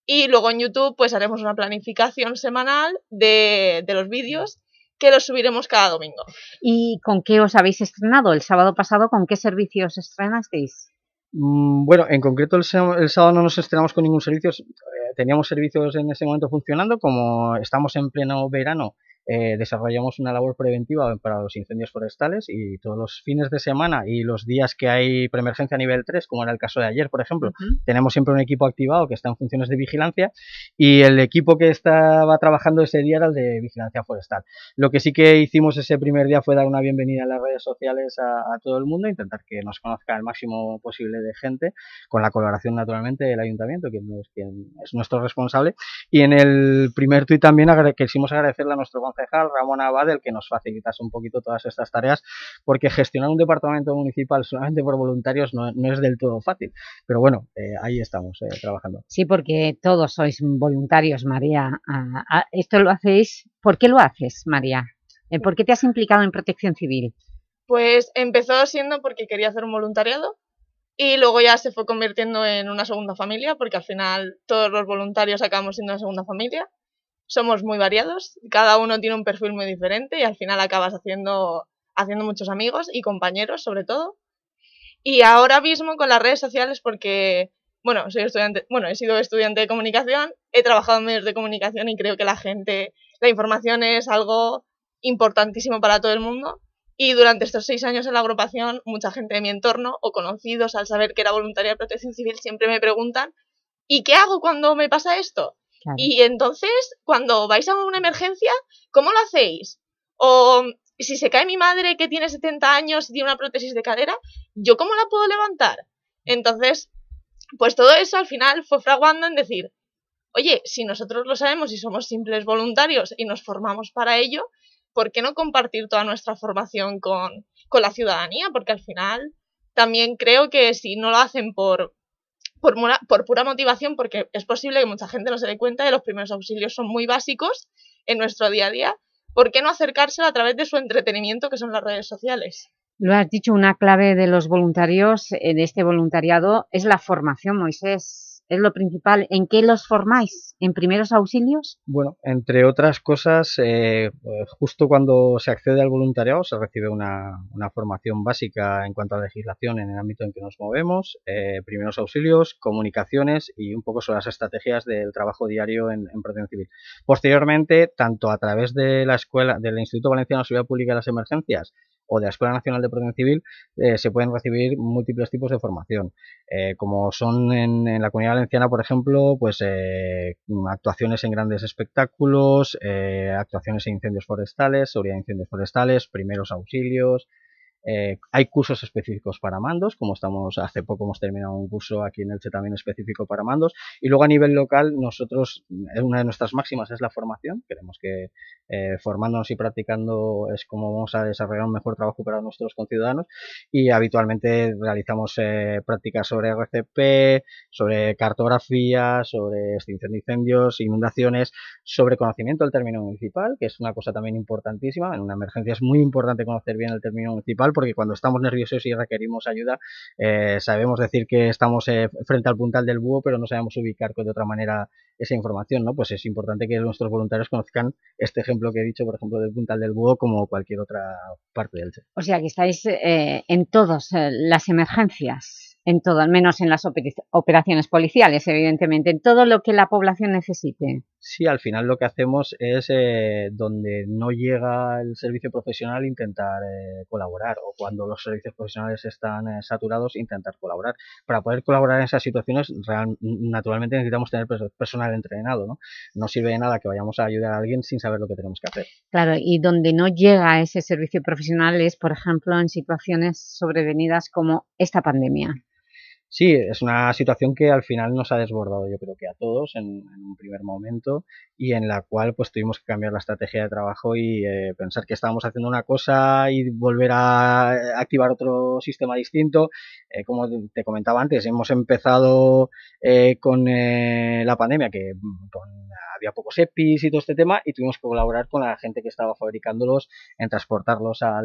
Y luego en YouTube pues haremos una planificación semanal de, de los vídeos que los subiremos cada domingo. ¿Y con qué os habéis estrenado? El sábado pasado, ¿con qué servicios estrenasteis? Mm, Bueno, en concreto el, sá- el sábado no nos estrenamos con ningún servicio, eh, teníamos servicios en ese momento funcionando, como estamos en pleno verano, eh, desarrollamos una labor preventiva para los incendios forestales y todos los fines de semana y los días que hay preemergencia a nivel 3, como era el caso de ayer, por ejemplo, tenemos siempre un equipo activado que está en funciones de vigilancia y el equipo que estaba trabajando ese día era el de vigilancia forestal. Lo que sí que hicimos ese primer día fue dar una bienvenida en las redes sociales a, a todo el mundo, intentar que nos conozca el máximo posible de gente, con la colaboración naturalmente del ayuntamiento, que es quien es nuestro responsable. Y en el primer tuit también quisimos agradecerle a nuestro concejal Ramón Abad el que nos facilitase un poquito todas estas tareas, porque gestionar un departamento municipal solamente por voluntarios no, no es del todo fácil. Pero bueno, eh, ahí estamos eh, trabajando. Sí, porque todos sois voluntarios, María. Ah, ah, esto lo hacéis... ¿Por qué lo haces, María? Eh, ¿Por qué te has implicado en protección civil? Pues empezó siendo porque quería hacer un voluntariado y luego ya se fue convirtiendo en una segunda familia porque al final todos los voluntarios acabamos siendo una segunda familia. Somos muy variados, cada uno tiene un perfil muy diferente y al final acabas haciendo, haciendo muchos amigos y compañeros sobre todo. Y ahora mismo con las redes sociales porque, bueno, soy estudiante, bueno, he sido estudiante de comunicación, he trabajado en medios de comunicación y creo que la gente, la información es algo importantísimo para todo el mundo. Y durante estos seis años en la agrupación, mucha gente de mi entorno o conocidos, al saber que era voluntaria de protección civil, siempre me preguntan, ¿y qué hago cuando me pasa esto? Y entonces, cuando vais a una emergencia, ¿cómo lo hacéis? O si se cae mi madre que tiene 70 años y tiene una prótesis de cadera, ¿yo cómo la puedo levantar? Entonces, pues todo eso al final fue fraguando en decir, oye, si nosotros lo sabemos y somos simples voluntarios y nos formamos para ello, ¿por qué no compartir toda nuestra formación con, con la ciudadanía? Porque al final también creo que si no lo hacen por, por, por pura motivación, porque es posible que mucha gente no se dé cuenta de los primeros auxilios son muy básicos en nuestro día a día, ¿por qué no acercárselo a través de su entretenimiento que son las redes sociales? Lo has dicho, una clave de los voluntarios, de este voluntariado, es la formación, Moisés. Es lo principal. ¿En qué los formáis? ¿En primeros auxilios? Bueno, entre otras cosas, eh, pues justo cuando se accede al voluntariado se recibe una, formación básica en cuanto a legislación en el ámbito en que nos movemos, eh, primeros auxilios, comunicaciones y un poco sobre las estrategias del trabajo diario en, en protección civil. Posteriormente, tanto a través de la escuela, del Instituto Valenciano de Seguridad Pública y las Emergencias o de la Escuela Nacional de Protección Civil, eh, se pueden recibir múltiples tipos de formación, eh, como son en, en la Comunidad Valenciana, por ejemplo, pues eh, actuaciones en grandes espectáculos, eh, actuaciones en incendios forestales, seguridad de incendios forestales, primeros auxilios, eh, hay cursos específicos para mandos, como estamos hace poco hemos terminado un curso aquí en Elche también específico para mandos. Y luego a nivel local, nosotros, una de nuestras máximas es la formación. Queremos que eh, formándonos y practicando es como vamos a desarrollar un mejor trabajo para nuestros conciudadanos. Y habitualmente realizamos eh, prácticas sobre RCP, sobre cartografía, sobre extinción de incendios, inundaciones, sobre conocimiento del término municipal, que es una cosa también importantísima. En una emergencia es muy importante conocer bien el término municipal porque cuando estamos nerviosos y requerimos ayuda, eh, sabemos decir que estamos eh, frente al puntal del búho, pero no sabemos ubicar de otra manera esa información, ¿no? Pues es importante que nuestros voluntarios conozcan este ejemplo que he dicho, por ejemplo, del puntal del búho, como cualquier otra parte del O sea, que estáis eh, en todas eh, las emergencias, en todo, al menos en las operaciones policiales, evidentemente, en todo lo que la población necesite. Sí, al final lo que hacemos es, eh, donde no llega el servicio profesional, intentar eh, colaborar, o cuando los servicios profesionales están eh, saturados, intentar colaborar. Para poder colaborar en esas situaciones, real- naturalmente necesitamos tener pers- personal entrenado, ¿no? No sirve de nada que vayamos a ayudar a alguien sin saber lo que tenemos que hacer. Claro, y donde no llega ese servicio profesional es, por ejemplo, en situaciones sobrevenidas como esta pandemia. Sí, es una situación que al final nos ha desbordado yo creo que a todos en, un primer momento y en la cual pues tuvimos que cambiar la estrategia de trabajo y eh, pensar que estábamos haciendo una cosa y volver a activar otro sistema distinto. Eh, como te comentaba antes, hemos empezado eh, con la pandemia que había pocos EPIs y todo este tema y tuvimos que colaborar con la gente que estaba fabricándolos en transportarlos a,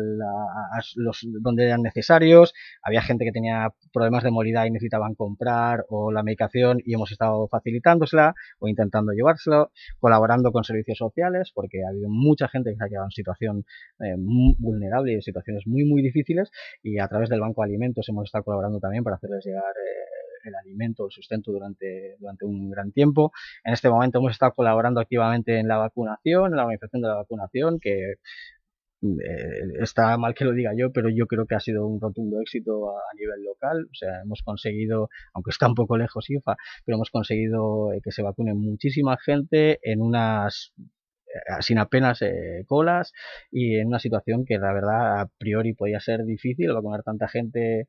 los donde eran necesarios. Había gente que tenía problemas de movilidad y necesitaban comprar o la medicación y hemos estado facilitándosela o intentando llevárselo, colaborando con servicios sociales porque ha habido mucha gente que se ha quedado en situación eh, muy vulnerable y en situaciones muy muy difíciles y a través del Banco de Alimentos hemos estado colaborando también para hacerles llegar eh, el alimento, el sustento durante, durante un gran tiempo. En este momento hemos estado colaborando activamente en la vacunación, en la organización de la vacunación, que eh, está mal que lo diga yo, pero yo creo que ha sido un rotundo éxito a, nivel local. O sea, hemos conseguido, aunque está un poco lejos IFA, pero hemos conseguido eh, que se vacune muchísima gente en unas eh, sin apenas colas y en una situación que la verdad a priori podía ser difícil vacunar tanta gente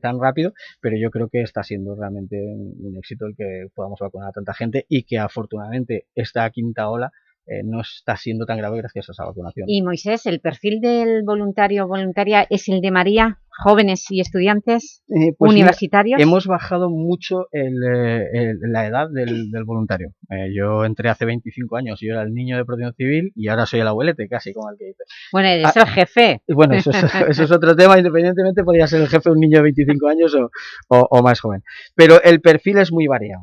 tan rápido, pero yo creo que está siendo realmente un, éxito el que podamos vacunar a tanta gente y que afortunadamente esta quinta ola eh, no está siendo tan grave gracias a esa vacunación. Y Moisés, ¿el perfil del voluntario voluntaria es el de María? Jóvenes y estudiantes eh, pues universitarios? hemos bajado mucho eh, la edad del, voluntario. Eh, yo entré hace 25 años, yo era el niño de protección civil y ahora soy el abuelete, casi como el que dice. Bueno, eres ah, el jefe. Bueno, (laughs) eso es, otro tema, independientemente podría ser el jefe un niño de 25 años o, más joven. Pero el perfil es muy variado.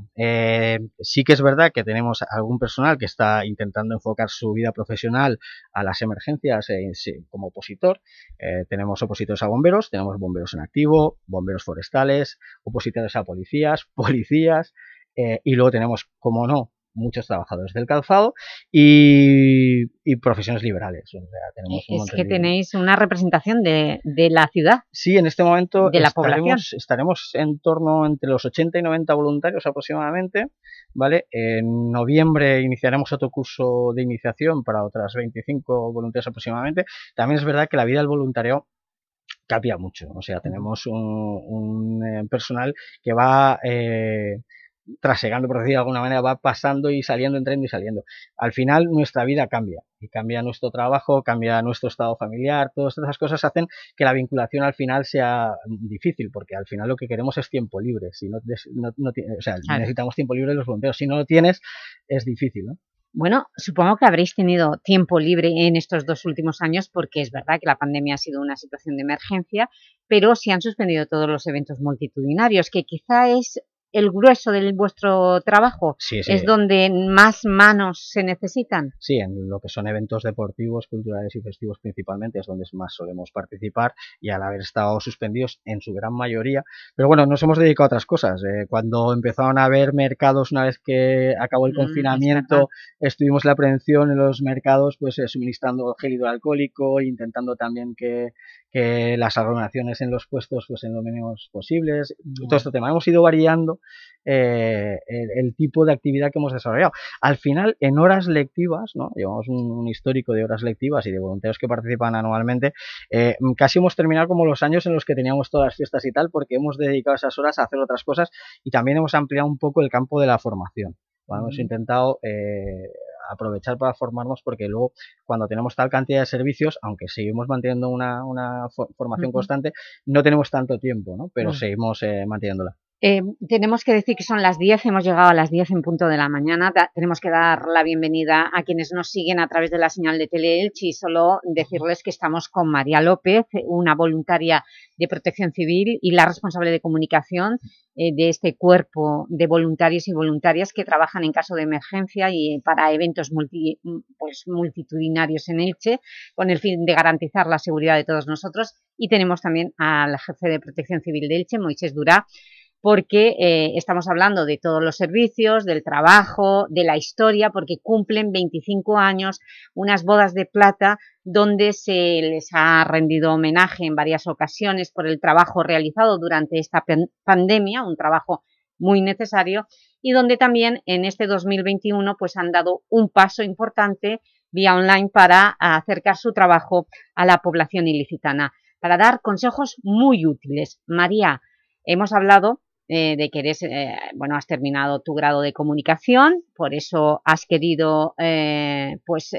sí que es verdad que tenemos algún personal que está intentando enfocar su vida profesional a las emergencias como opositor. tenemos opositores a bomberos, tenemos bomberos en activo, bomberos forestales, opositores a policías, (laughs) policías, eh, y luego tenemos, como no, muchos trabajadores del calzado y, profesiones liberales. es que tenéis una representación de, la ciudad. Sí, en este momento de la estaremos, estaremos en torno entre los 80 y 90 voluntarios aproximadamente. ¿vale? En noviembre iniciaremos otro curso de iniciación para otras 25 voluntarios aproximadamente. También es verdad que la vida del voluntario cambia mucho. O sea, tenemos un, eh, personal que va eh, trasegando, por decirlo de alguna manera, va pasando y saliendo, entrando y saliendo. Al final nuestra vida cambia y cambia nuestro trabajo, cambia nuestro estado familiar, todas esas cosas hacen que la vinculación al final sea difícil, porque al final lo que queremos es tiempo libre. Si no, no, o sea, necesitamos tiempo libre de los volunteros. Si no lo tienes, es difícil, ¿no? Bueno, supongo que habréis tenido tiempo libre en estos dos últimos años porque es verdad que la pandemia ha sido una situación de emergencia, pero se han suspendido todos los eventos multitudinarios, que quizá es el grueso de vuestro trabajo? ¿Es donde más manos se necesitan? Sí, en lo que son eventos deportivos, culturales y festivos principalmente es donde más solemos participar y al haber estado suspendidos en su gran mayoría. Pero bueno, nos hemos dedicado a otras cosas. Eh, cuando empezaron a haber mercados una vez que acabó el mm, confinamiento, estuvimos la prevención en los mercados pues eh, suministrando gel hidroalcohólico, intentando también que, que las aglomeraciones en los puestos fuesen lo menos posibles. Todo este tema. Hemos ido variando eh, el, tipo de actividad que hemos desarrollado. Al final, en horas lectivas, ¿no? llevamos un, histórico de horas lectivas y de voluntarios que participan anualmente, eh, casi hemos terminado como los años en los que teníamos todas las fiestas y tal, porque hemos dedicado esas horas a hacer otras cosas y también hemos ampliado un poco el campo de la formación. Hemos intentado eh, aprovechar para formarnos porque luego cuando tenemos tal cantidad de servicios, aunque seguimos manteniendo una, formación constante, no tenemos tanto tiempo, ¿no? pero seguimos eh, manteniéndola. Eh, tenemos que decir que son las 10, hemos llegado a las 10 en punto de la mañana. tenemos que dar la bienvenida a quienes nos siguen a través de la señal de Teleelch y solo decirles que estamos con María López, una voluntaria de protección civil y la responsable de comunicación eh, de este cuerpo de voluntarios y voluntarias que trabajan en caso de emergencia y para eventos pues, multitudinarios en Elche con el fin de garantizar la seguridad de todos nosotros. Y tenemos también al jefe de protección civil de Elche, Moisés Durá, porque eh, estamos hablando de todos los servicios, del trabajo, de la historia, porque cumplen 25 años, unas bodas de plata donde se les ha rendido homenaje en varias ocasiones por el trabajo realizado durante esta pandemia, un trabajo muy necesario, y donde también en este 2021 pues, han dado un paso importante vía online para acercar su trabajo a la población ilicitana, para dar consejos muy útiles. María, hemos hablado eh, de que eres, eh, bueno, has terminado tu grado de comunicación, por eso has querido pues,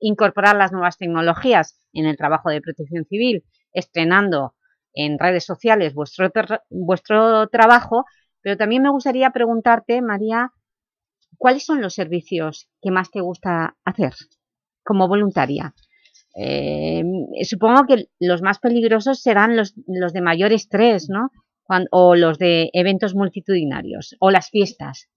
incorporar las nuevas tecnologías en el trabajo de protección civil, estrenando en redes sociales vuestro, vuestro trabajo, pero también me gustaría preguntarte, María, ¿cuáles son los servicios que más te gusta hacer como voluntaria? Eh, supongo que los más peligrosos serán los, los de mayor estrés, ¿no? O los de eventos multitudinarios, o las fiestas.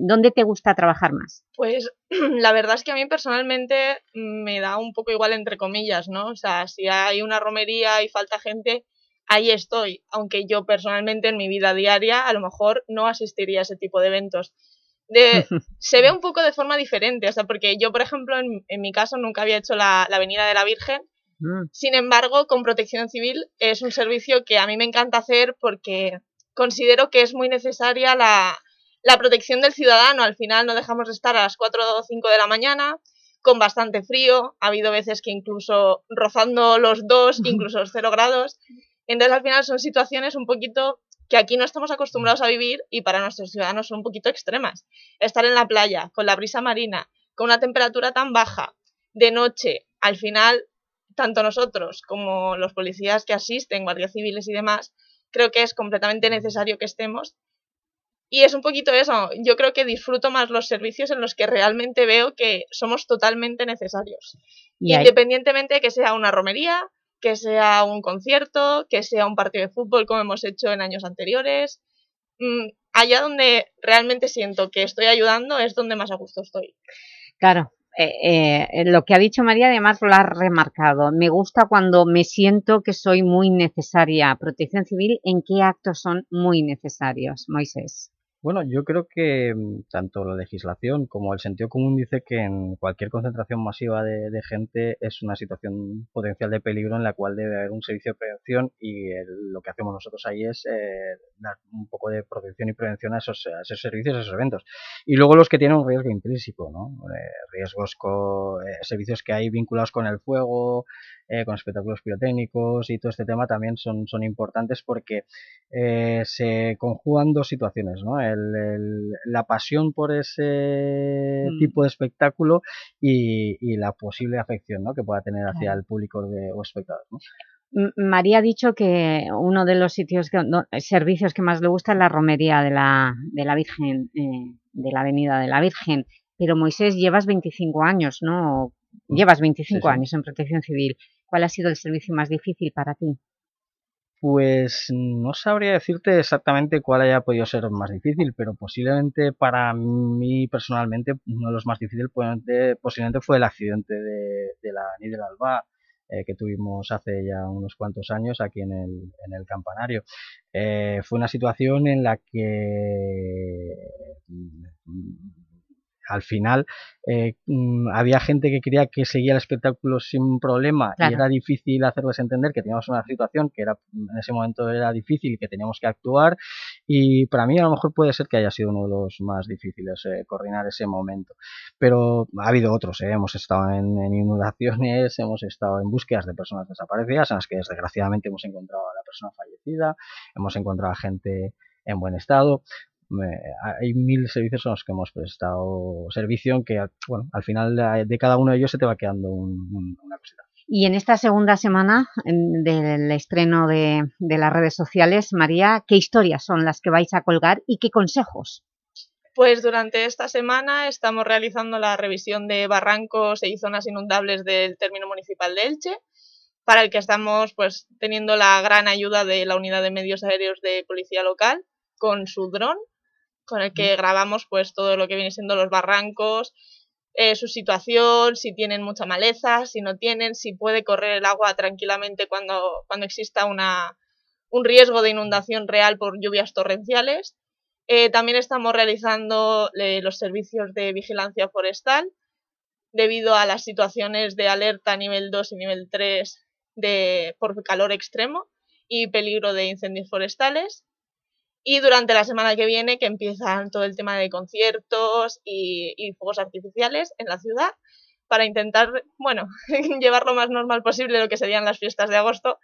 ¿Dónde te gusta trabajar más? Pues (clears throat) la verdad es que a mí personalmente me da un poco igual entre comillas, ¿no? O sea, si hay una romería y falta gente, ahí estoy, aunque yo personalmente en mi vida diaria a lo mejor no asistiría a ese tipo de eventos. De, (laughs) se ve un poco de forma diferente, o sea, porque yo, por ejemplo, en, mi caso nunca había hecho la, la Avenida de la Virgen, mm. sin embargo, con Protección Civil es un servicio que a mí me encanta hacer porque considero que es muy necesaria la, la protección del ciudadano. Al final no dejamos de estar a las 4 o 5 de la mañana, con bastante frío, ha habido veces que incluso rozando los 2, incluso los 0 grados, entonces, al final son situaciones un poquito que aquí no estamos acostumbrados a vivir y para nuestros ciudadanos son un poquito extremas. Estar en la playa, con la brisa marina, con una temperatura tan baja, de noche, al final, tanto nosotros como los policías que asisten, guardias civiles y demás, creo que es completamente necesario que estemos. Y es un poquito eso, yo creo que disfruto más los servicios en los que realmente veo que somos totalmente necesarios. Independientemente de que sea una romería, que sea un concierto, que sea un partido de fútbol como hemos hecho en años anteriores. Mm, allá donde realmente siento que estoy ayudando es donde más a gusto estoy. Claro, eh, eh, lo que ha dicho María además lo ha remarcado. Me gusta cuando me siento que soy muy necesaria. Protección Civil, ¿en qué actos son muy necesarios, Moisés? Bueno, yo creo que mm, tanto la legislación como el sentido común dice que en cualquier concentración masiva de, gente es una situación potencial de peligro en la cual debe haber un servicio de prevención y lo que hacemos nosotros ahí es eh, dar un poco de protección y prevención a esos, servicios, a esos eventos. Y luego los que tienen un riesgo intrínseco, ¿no? Eh, riesgos, con, eh, servicios que hay vinculados con el fuego, eh, con espectáculos pirotécnicos y todo este tema también son, son importantes porque eh, se conjugan dos situaciones, ¿no? El, la pasión por ese mm. tipo de espectáculo y, la posible afección ¿no? que pueda tener hacia el público de, o espectador. María ha dicho que uno de los sitios que, servicios que más le gusta es la romería de la, de la Virgen, eh, de la Avenida de la Virgen, pero Moisés llevas 25 años, ¿no? Mm. Llevas 25 años en protección civil. ¿Cuál ha sido el servicio más difícil para ti? Pues no sabría decirte exactamente cuál haya podido ser más difícil, pero posiblemente para mí personalmente uno de los más difíciles posiblemente fue el accidente de, la Ni del Alba eh, que tuvimos hace ya unos cuantos años aquí en el, en el campanario. Eh, fue una situación en la que al final eh, mm, había gente que creía que seguía el espectáculo sin problema y era difícil hacerles entender que teníamos una situación que era en ese momento era difícil y que teníamos que actuar y para mí a lo mejor puede ser que haya sido uno de los más difíciles eh, coordinar ese momento. Pero ha habido otros, eh, hemos estado en, en, inundaciones, (laughs) hemos estado en búsquedas de personas desaparecidas en las que desgraciadamente hemos encontrado a la persona fallecida, hemos encontrado a gente en buen estado hay mil servicios en los que hemos prestado servicio, aunque bueno, al final de cada uno de ellos se te va quedando una cosita. Y en esta segunda semana del estreno de, de, las redes sociales, María, ¿qué historias son las que vais a colgar y qué consejos? Pues durante esta semana estamos realizando la revisión de barrancos y zonas inundables del término municipal de Elche, para el que estamos pues teniendo la gran ayuda de la unidad de medios aéreos de policía local con su dron con el que grabamos pues todo lo que viene siendo los barrancos, eh, su situación, si tienen mucha maleza, si no tienen, si puede correr el agua tranquilamente cuando, cuando exista una, un riesgo de inundación real por lluvias torrenciales. Eh, también estamos realizando eh, los servicios de vigilancia forestal debido a las situaciones de alerta nivel 2 y nivel 3 de, por calor extremo y peligro de incendios forestales. Y durante la semana que viene, que empiezan todo el tema de conciertos y, fuegos artificiales en la ciudad, para intentar, bueno, (laughs) llevar lo más normal posible lo que serían las fiestas de agosto,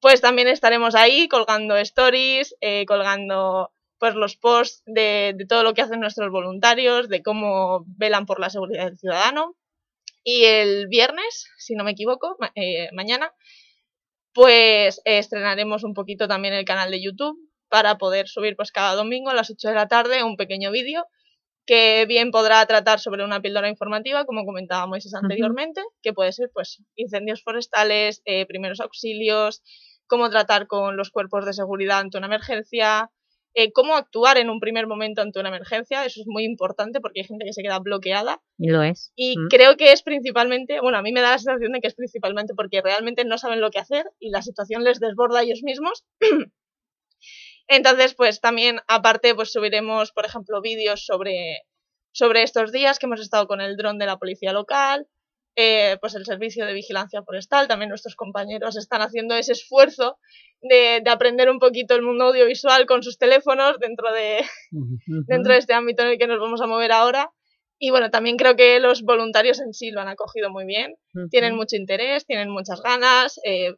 pues también estaremos ahí colgando stories, eh, colgando pues los posts de, todo lo que hacen nuestros voluntarios, de cómo velan por la seguridad del ciudadano. Y el viernes, si no me equivoco, eh, mañana, pues estrenaremos un poquito también el canal de YouTube para poder subir pues cada domingo a las 8 de la tarde un pequeño vídeo que bien podrá tratar sobre una píldora informativa, como comentábamos anteriormente, que puede ser pues incendios forestales, eh, primeros auxilios, cómo tratar con los cuerpos de seguridad ante una emergencia, eh, cómo actuar en un primer momento ante una emergencia, eso es muy importante porque hay gente que se queda bloqueada. Y lo es. Y mm. creo que es principalmente, bueno, a mí me da la sensación de que es principalmente porque realmente no saben lo que hacer y la situación les desborda a ellos mismos. (clears throat) Entonces, pues también aparte, pues subiremos, por ejemplo, vídeos sobre, sobre estos días que hemos estado con el dron de la policía local, eh, pues el servicio de vigilancia forestal, también nuestros compañeros están haciendo ese esfuerzo de, aprender un poquito el mundo audiovisual con sus teléfonos dentro de, dentro de este ámbito en el que nos vamos a mover ahora. Y bueno, también creo que los voluntarios en sí lo han acogido muy bien, tienen mucho interés, tienen muchas ganas, eh,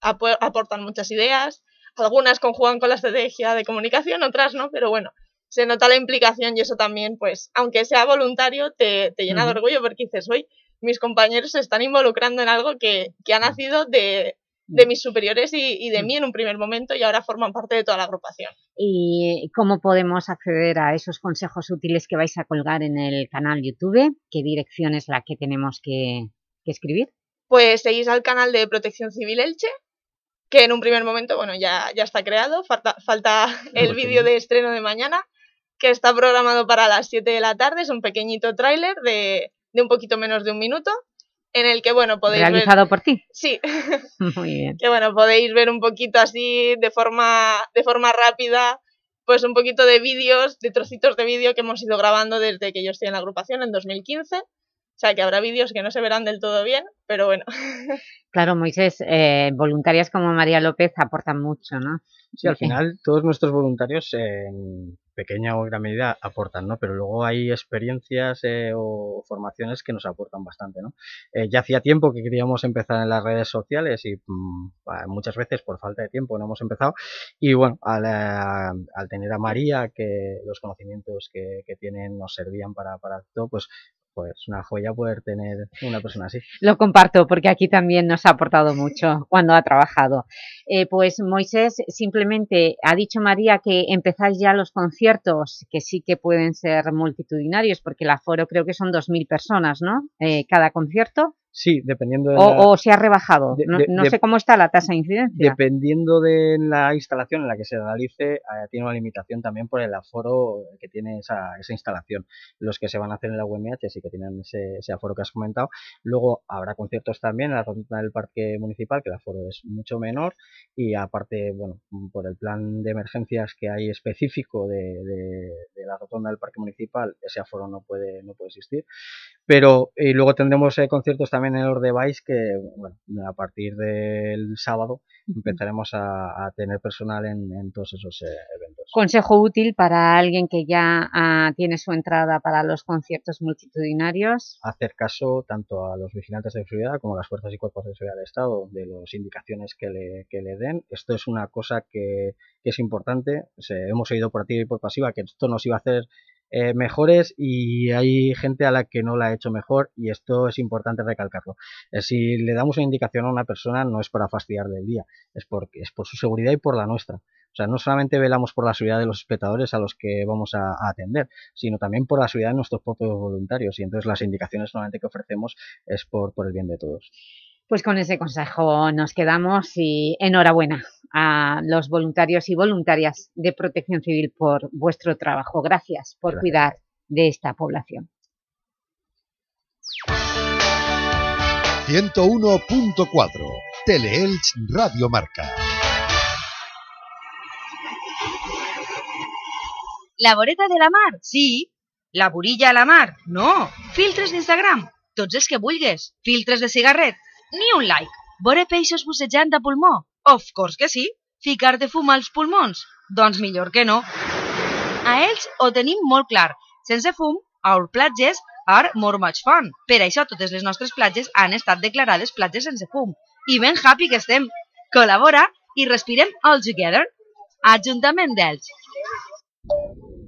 aportan muchas ideas algunas conjugan con la estrategia de comunicación, otras no, pero bueno, se nota la implicación y eso también, pues, aunque sea voluntario, te, llena de orgullo porque dices, hoy mis compañeros se están involucrando en algo que, ha nacido de, mis superiores y, de mí en un primer momento y ahora forman parte de toda la agrupación. ¿Y cómo podemos acceder a esos consejos útiles que vais a colgar en el canal YouTube? ¿Qué dirección es la que tenemos que, que escribir? Pues seguís al canal de Protección Civil Elche que en un primer momento, bueno, ya, ya está creado, falta, falta (laughs) el vídeo de estreno de mañana, que está programado para las 7 de la tarde, es un pequeñito tráiler de, de, un poquito menos de un minuto, en el que, bueno, podéis ¿Realizado por ti? Sí. (laughs) (laughs) Muy bien. que, bueno, podéis ver un poquito así, de forma, de forma rápida, pues un poquito de vídeos, de trocitos de vídeo que hemos ido grabando desde que yo estoy en la agrupación en 2015 o sea, que habrá vídeos que no se verán del todo bien, pero bueno. (laughs) Claro, Moisés, eh, voluntarias como María López aportan mucho, ¿no? Sí, al final todos nuestros voluntarios en pequeña o gran medida aportan, ¿no? Pero luego hay experiencias eh, o formaciones que nos aportan bastante, ¿no? Eh, ya hacía tiempo que queríamos empezar en las redes sociales y mm, muchas veces por falta de tiempo no hemos empezado y bueno, al, al tener a María que los conocimientos que, que tienen nos servían para, para todo, pues pues una joya poder tener una persona así. Lo comparto porque aquí también nos ha aportado mucho (laughs) cuando ha trabajado. Eh, pues Moisés, simplemente ha dicho María que empezáis ya los conciertos, que sí que pueden ser multitudinarios, porque el aforo creo que son 2.000 personas, ¿no? Eh, cada concierto. Sí, dependiendo de o, se ha rebajado. no, sé cómo está la tasa de incidencia. Dependiendo de la instalación en la que se realice, eh, tiene una limitación también por el aforo que tiene esa, esa instalación. Los que se van a hacer en la UMH sí que tienen ese, ese aforo que has comentado. Luego habrá conciertos también en la zona del parque municipal, que el aforo es mucho menor. Y aparte, bueno, por el plan de emergencias que hay específico de, de, la rotonda del parque municipal, ese aforo no puede, no puede existir. Pero y luego tendremos eh, conciertos también en el device que, bueno, a partir del sábado empezaremos a, tener personal en, todos esos eh, eventos. Consejo útil para alguien que ya ah, tiene su entrada para los conciertos multitudinarios. Hacer caso tanto a los vigilantes de seguridad como a las fuerzas y cuerpos de seguridad del Estado de las indicaciones que le, que le den. Esto es una cosa que, que es importante. hemos oído por activa y por pasiva que esto nos iba a hacer eh, mejores y hay gente a la que no la ha hecho mejor y esto es importante recalcarlo. Eh, si le damos una indicación a una persona no es para fastidiarle el día, es, porque, es por su seguridad y por la nuestra. O sea, no solamente velamos por la seguridad de los espectadores a los que vamos a, atender, sino también por la seguridad de nuestros propios voluntarios y entonces las indicaciones solamente que ofrecemos es por, por el bien de todos. Pues con ese consejo nos quedamos y enhorabuena a los voluntarios y voluntarias de Protección Civil por vuestro trabajo. Gracias por cuidar de esta población. 101.4 Teleelch Radio Marca. La voreta de la mar, sí. La burilla a la mar, no. Filtres d'Instagram, tots els que vulgues. Filtres de cigarret, ni un like. Vore peixos bussejant de pulmó? Of course que sí. Ficar de fum als pulmons? Doncs millor que no. A ells ho tenim molt clar. Sense fum, our platges are more much fun. Per això totes les nostres platges han estat declarades platges sense fum. I ben happy que estem. Col·labora i respirem all together. Ajuntament d'Elx.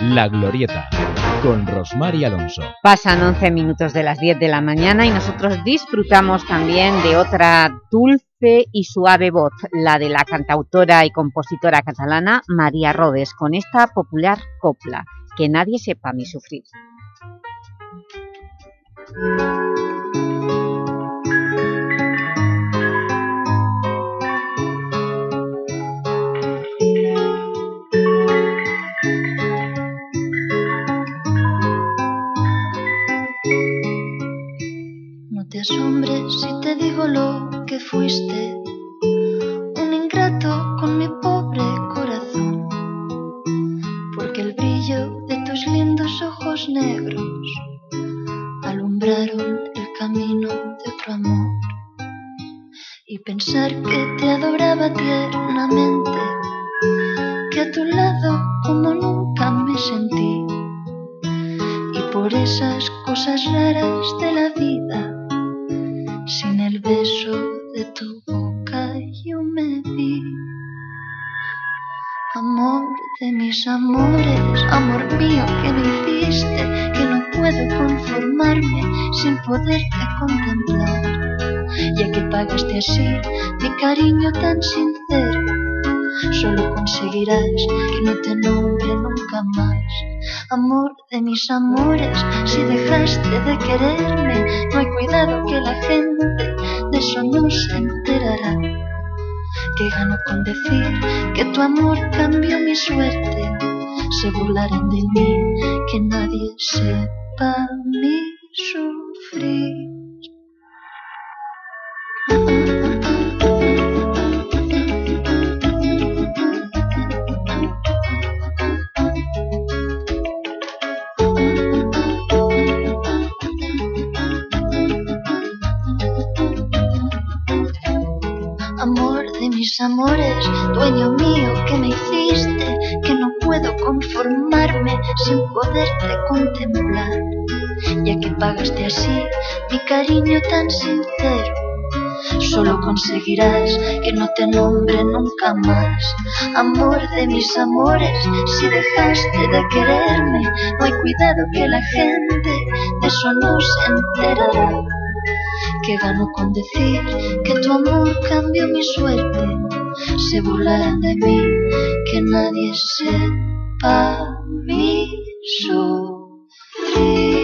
La Glorieta, con Rosmar y Alonso. Pasan 11 minutos de las 10 de la mañana y nosotros disfrutamos también de otra dulce y suave voz, la de la cantautora y compositora catalana María Rodes, con esta popular copla, Que nadie sepa mi sufrir. Asombres si te digo lo que fuiste, un ingrato con mi pobre corazón, porque el brillo de tus lindos ojos negros alumbraron el camino de otro amor. Y pensar que te adoraba tiernamente, que a tu lado como nunca me sentí, y por esas cosas raras de la vida, beso de tu boca yo me vi. Amor de mis amores, amor mío que me hiciste, que no puedo conformarme sin poderte contemplar. Ya que pagaste así mi cariño tan sincero, solo conseguirás que no te nombre nunca más. Amor de mis amores, si dejaste de quererme, no hay cuidado que la gente eso no se enterará. Que gano con decir que tu amor cambió mi suerte, se burlarán de mí, que nadie sepa mi sufrir. Mis amores, dueño mío que me hiciste, que no puedo conformarme sin poderte contemplar. Ya que pagaste así mi cariño tan sincero, solo conseguirás que no te nombre nunca más. Amor de mis amores, si dejaste de quererme, no hay cuidado que la gente de eso no se enterará. Que gano con decir que tu amor cambió mi suerte, se burlarán de mí, que nadie sepa mi sufrir.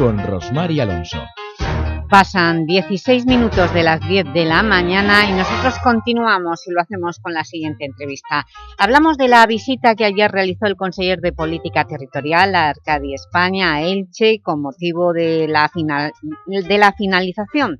con Rosmar y Alonso. Pasan 16 minutos de las 10 de la mañana y nosotros continuamos y lo hacemos con la siguiente entrevista. Hablamos de la visita que ayer realizó el conseller de Política Territorial a Arcadia España, a Elche, con motivo de la, final, de la finalización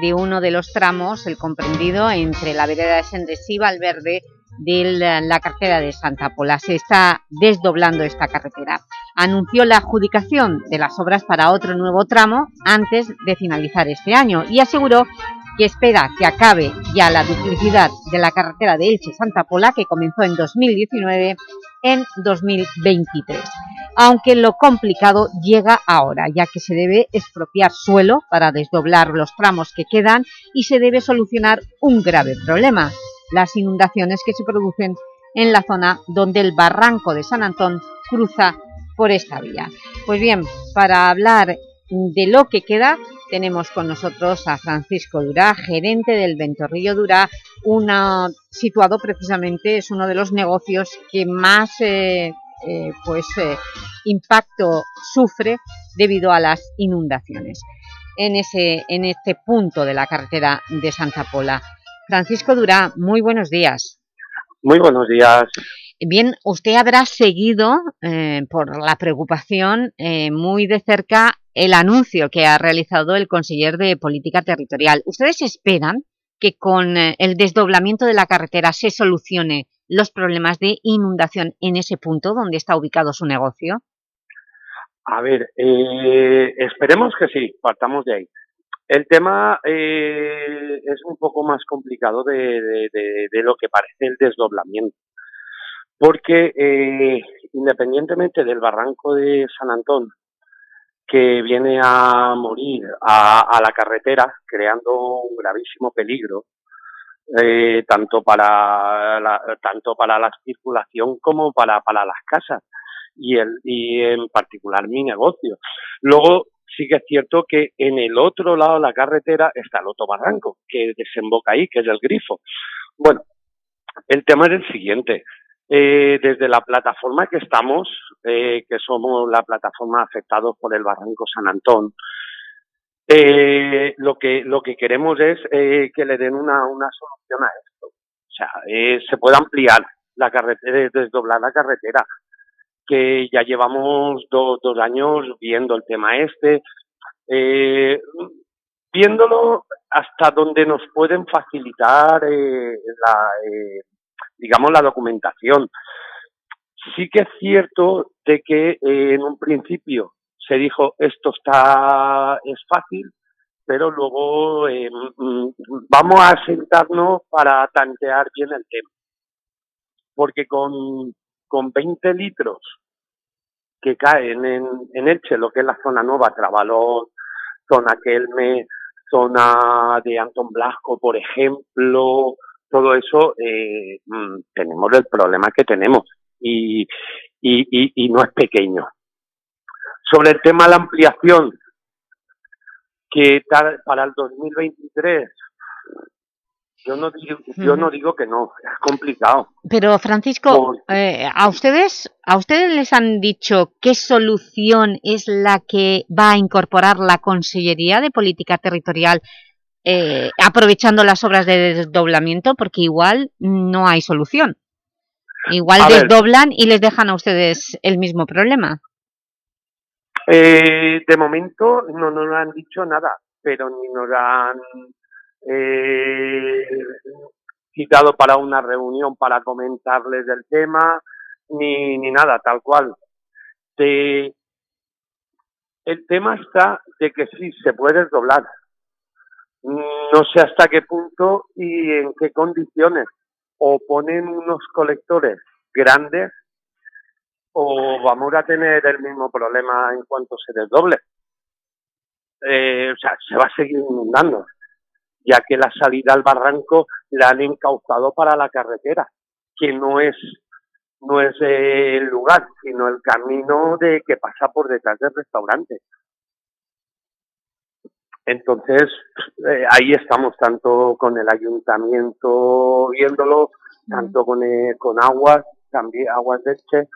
de uno de los tramos, el comprendido entre la vereda de Sendesí y Valverde, de la carretera de Santa Pola. Se está desdoblando esta carretera. Anunció la adjudicación de las obras para otro nuevo tramo antes de finalizar este año y aseguró que espera que acabe ya la duplicidad de la carretera de Elche-Santa Pola que comenzó en 2019 en 2023. Aunque lo complicado llega ahora, ya que se debe expropiar suelo para desdoblar los tramos que quedan y se debe solucionar un grave problema, las inundaciones que se producen en la zona donde el barranco de San Antón cruza por esta vía. Pues bien, para hablar de lo que queda, tenemos con nosotros a Francisco Durá, gerente del Ventorrillo Durá, una, situado precisamente, es uno de los negocios que más eh, eh, pues, eh, impacto sufre debido a las inundaciones en, ese, en este punto de la carretera de Santa Pola. Francisco Durá, muy buenos días. Muy buenos días. Bien, usted habrá seguido eh, por la preocupación eh, muy de cerca el anuncio que ha realizado el conseller de Política Territorial. ¿Ustedes esperan que con eh, el desdoblamiento de la carretera se solucione los problemas de inundación en ese punto donde está ubicado su negocio? A ver, esperemos que sí, partamos de ahí. El tema eh, es un poco más complicado de, lo que parece el desdoblamiento, porque eh, independientemente del barranco de San Antón, que viene a morir a, la carretera, creando un gravísimo peligro, eh, tanto para la, tanto para la circulación como para, para las casas y el y en particular mi negocio. Luego sí que es cierto que en el otro lado de la carretera está el otro barranco, que desemboca ahí, que es el grifo. Bueno, el tema es el siguiente. Eh, desde la plataforma que estamos, eh, que somos la plataforma afectados por el barranco San Antón, eh, lo que lo que queremos es que le den una, una solución a esto. O sea, se puede ampliar la carretera, desdoblar la carretera, que ya llevamos dos años viendo el tema este, eh, viéndolo hasta donde nos pueden facilitar eh, la, eh, digamos, la documentación. Sí que es cierto de que en un principio se dijo esto está es fácil, pero luego mm, vamos a sentarnos para tantear bien el tema. Porque con con 20 litros que caen en, en Elche, lo que es la zona nueva, Trabalón, zona Kelme, zona de Anton Blasco, por ejemplo, todo eso, eh, mm, tenemos el problema que tenemos y, y, y, y no es pequeño. Sobre el tema de la ampliación, que tal para el 2023 yo no, digo, yo no digo que no, es complicado. Pero, Francisco, eh, ¿a ustedes a ustedes les han dicho qué solución es la que va a incorporar la Consellería de Política Territorial eh, aprovechando las obras de desdoblamiento? Porque igual no hay solución. Igual desdoblan y les dejan a ustedes el mismo problema. Eh, de momento no nos han dicho nada, pero ni nos han eh, citado para una reunión para comentarles del tema, ni, ni nada, tal cual. el tema está de que sí, se puede doblar. No sé hasta qué punto y en qué condiciones. O ponen unos colectores grandes o vamos a tener el mismo problema en cuanto se desdoble. Eh, o sea, se va a seguir inundando ya que la salida al barranco la han encauzado para la carretera, que no es no es el lugar, sino el camino de que pasa por detrás del restaurante. Entonces, eh, ahí estamos tanto con el ayuntamiento viéndolo, tanto con, eh, con aguas, también aguas de Che,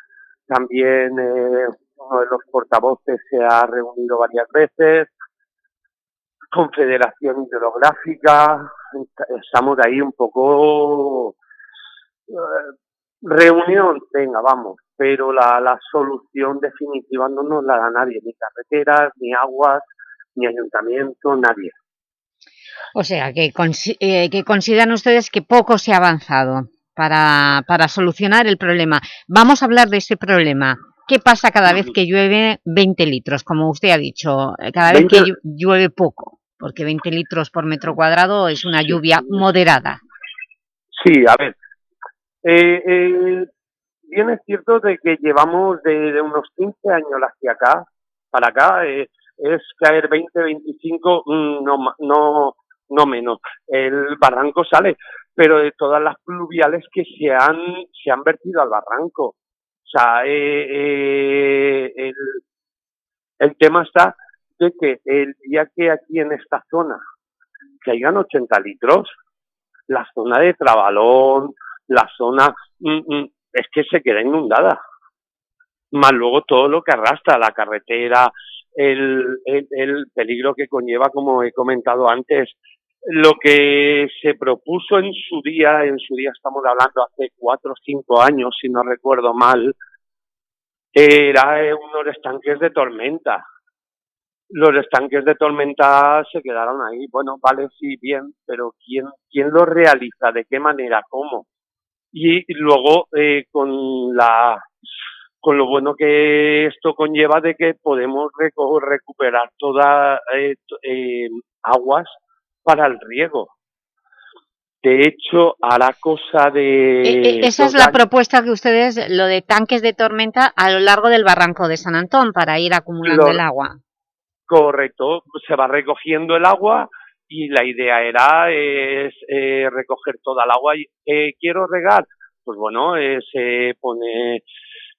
también eh, uno de los portavoces se ha reunido varias veces, Confederación Hidrográfica, estamos ahí un poco... eh, reunión, venga, vamos, pero la, la solución definitiva no nos la da nadie, ni carreteras, ni aguas, ni ayuntamiento, nadie. O sea, que, eh, que consideran ustedes que poco se ha avanzado para, para solucionar el problema. Vamos a hablar de ese problema. ¿Qué pasa cada vez que llueve 20 litros? Como usted ha dicho, eh, cada vez que 20 llu- llueve poco, porque 20 litros por metro cuadrado es una lluvia moderada. Sí, a ver. Eh, eh, bien es cierto de que llevamos de, de unos 15 años hacia acá, para acá, eh, es caer 20, 25, mm, no, no, no menos. El barranco sale, pero de todas las pluviales que se han, se han vertido al barranco. O sea, eh, eh, el, el tema está de que el día que aquí en esta zona caigan 80 litros, la zona de Trabalón, la zona, mm, mm, es que se queda inundada. Más luego todo lo que arrastra la carretera, el, el, el peligro que conlleva, como he comentado antes, lo que se propuso en su día, en su día estamos hablando hace cuatro o cinco años, si no recuerdo mal, era unos estanques de tormenta. Los estanques de tormenta se quedaron ahí. Bueno, vale, sí, bien, pero ¿quién, quién lo realiza? ¿De qué manera? ¿Cómo? Y luego, eh, con la con lo bueno que esto conlleva de que podemos reco- recuperar todas eh, eh, aguas para el riego. De hecho, hará cosa de... E- e- esa es la años- propuesta que ustedes, lo de tanques de tormenta a lo largo del barranco de San Antón para ir acumulando Lo- el agua. Correcto, se va recogiendo el agua y la idea era es, eh, recoger toda el agua y eh, quiero regar, pues bueno, eh, se pone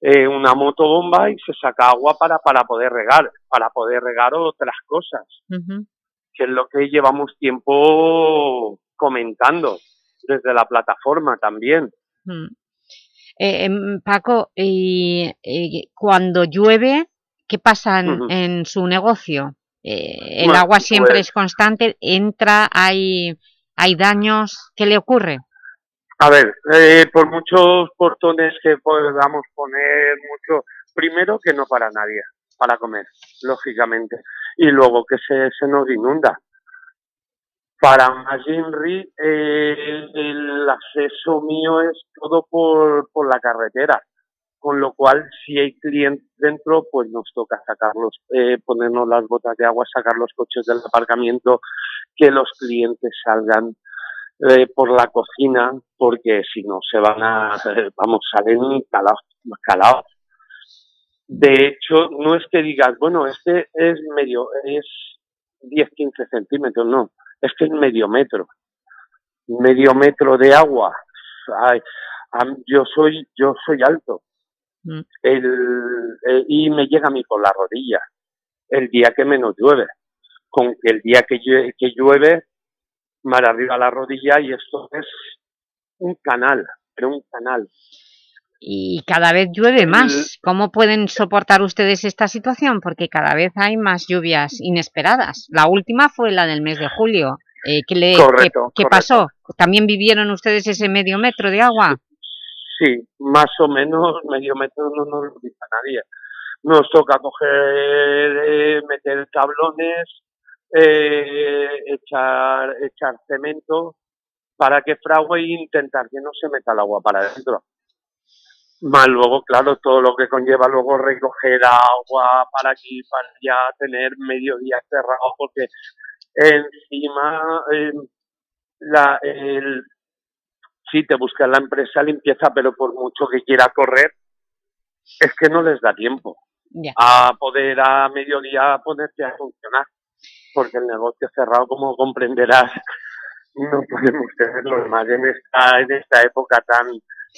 eh, una motobomba y se saca agua para, para poder regar, para poder regar otras cosas, que es lo que llevamos tiempo comentando desde la plataforma también. Mm. Eh, em, Paco, y, y cuando llueve, ¿qué pasa en, su negocio? Eh, el Bueno, agua siempre pues- es constante, entra, hay, hay daños, ¿qué le ocurre? A ver, eh, por muchos portones que podamos poner, mucho, primero que no para nadie, para comer, lógicamente, y luego que se, se nos inunda. Para Maginry, eh, el acceso mío es todo por, por la carretera, con lo cual si hay clientes dentro, pues nos toca sacarlos, eh, ponernos las botas de agua, sacar los coches del aparcamiento, que los clientes salgan eh, por la cocina, porque si no se van a, (laughs) vamos, salen calados, calados. De hecho, no es que digas, bueno, este es medio, es 10, 15 centímetros, no, es que es medio metro. Medio metro de agua. Ay, yo soy, yo soy alto. Mm. El, y me llega a mí por la rodilla. El día que menos llueve. Con que el día que llueve, que llueve mar arriba la rodilla y esto es un canal, pero un canal. Y cada vez llueve más. ¿Cómo pueden soportar ustedes esta situación? Porque cada vez hay más lluvias inesperadas. La última fue la del mes de julio. Eh, ¿qué, le- Correcto, qué correcto. pasó? ¿También vivieron ustedes ese medio metro de agua? Sí, más o menos medio metro no nos lo dice nadie. Nos toca coger, eh, meter tablones, eh, echar, echar cemento para que frague e intentar que no se meta el agua para adentro. Más luego, claro, todo lo que conlleva luego recoger agua para aquí, para allá, tener medio día cerrado, porque encima eh, la, el, sí te busca la empresa limpieza, pero por mucho que quiera correr, es que no les da tiempo a poder a mediodía ponerte a funcionar, porque el negocio cerrado, como comprenderás, no podemos tenerlo más en esta, en esta época tan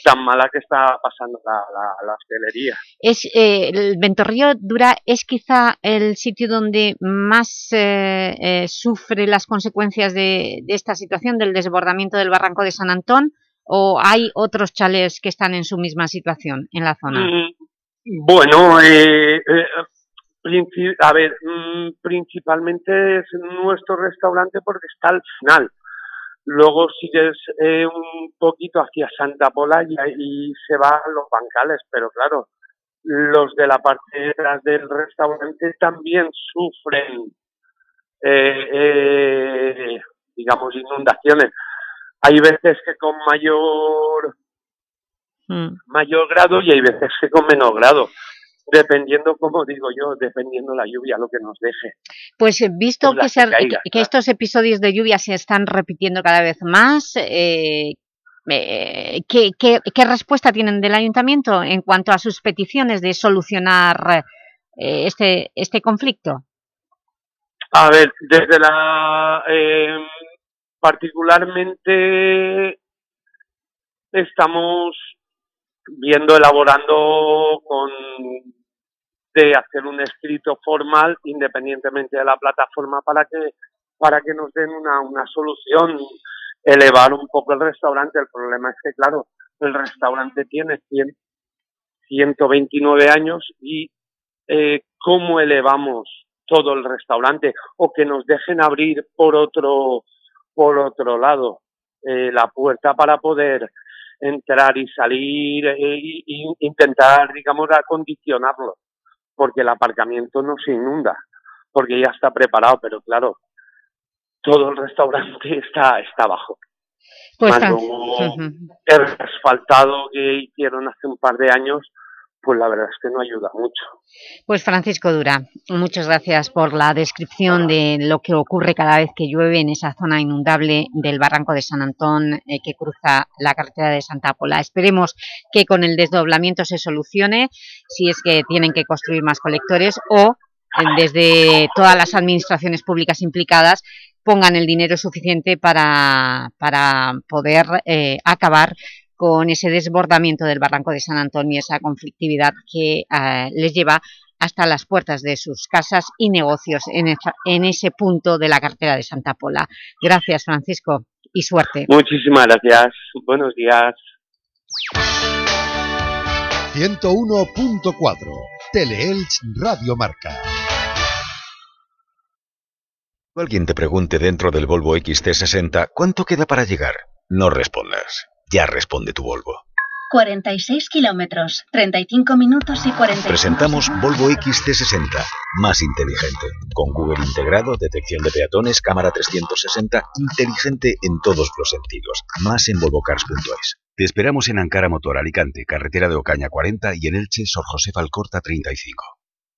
tan mala que está pasando la, la, la hostelería. Es, eh, el Ventorrío Dura es quizá el sitio donde más eh, eh, sufre las consecuencias de, de esta situación, del desbordamiento del barranco de San Antón, o hay otros chalés que están en su misma situación en la zona? Mm, Bueno, eh, eh, a ver, mm, principalmente es nuestro restaurante porque está al final. Luego sigues eh, un poquito hacia Santa Pola y, ahí se va a los bancales, pero claro, los de la parte detrás del restaurante también sufren, eh, eh, digamos, inundaciones. Hay veces que con mayor mm. mayor grado y hay veces que con menos grado dependiendo, (laughs) como digo yo, dependiendo la lluvia, lo que nos deje. Pues eh, visto que, que, estos episodios de lluvia se están repitiendo cada vez más, eh, eh, ¿qué, qué, respuesta tienen del Ayuntamiento en cuanto a sus peticiones de solucionar este, este conflicto? A ver, desde la... particularmente estamos viendo, elaborando con de hacer un escrito formal independientemente de la plataforma para que para que nos den una, una solución, elevar un poco el restaurante. El problema es que, claro, el restaurante tiene 100, 129 años y eh, cómo elevamos todo el restaurante o que nos dejen abrir por otro por otro lado eh, la puerta para poder entrar y salir e, intentar digamos acondicionarlo porque el aparcamiento no se inunda, porque ya está preparado, pero claro, todo el restaurante (laughs) está, está abajo. Pues el asfaltado que hicieron hace un par de años, pues la verdad es que no ayuda mucho. Pues Francisco Dura, muchas gracias por la descripción de lo que ocurre cada vez que llueve en esa zona inundable del barranco de San Antón eh, que cruza la carretera de Santa Pola. Esperemos que con el desdoblamiento se solucione, si es que tienen que construir más colectores o desde todas las administraciones públicas implicadas pongan el dinero suficiente para, para poder eh, acabar con ese desbordamiento del barranco de San Antonio y esa conflictividad que eh, les lleva hasta las puertas de sus casas y negocios en, en ese punto de la cartera de Santa Pola. Gracias, Francisco, y suerte. Muchísimas gracias. Buenos días. 101.4 Teleelch Radio Marca. Alguien te pregunte dentro del Volvo XT60 ¿cuánto queda para llegar? No respondas. Ya responde tu Volvo. 46 kilómetros, 35 minutos y 40 Presentamos Volvo XC60, más inteligente. Con Google integrado, detección de peatones, cámara 360, inteligente en todos los sentidos. Más en volvocars.es. Te esperamos en Ankara Motor Alicante, carretera de Ocaña 40 y en Elche, Sor José Alcorta 35.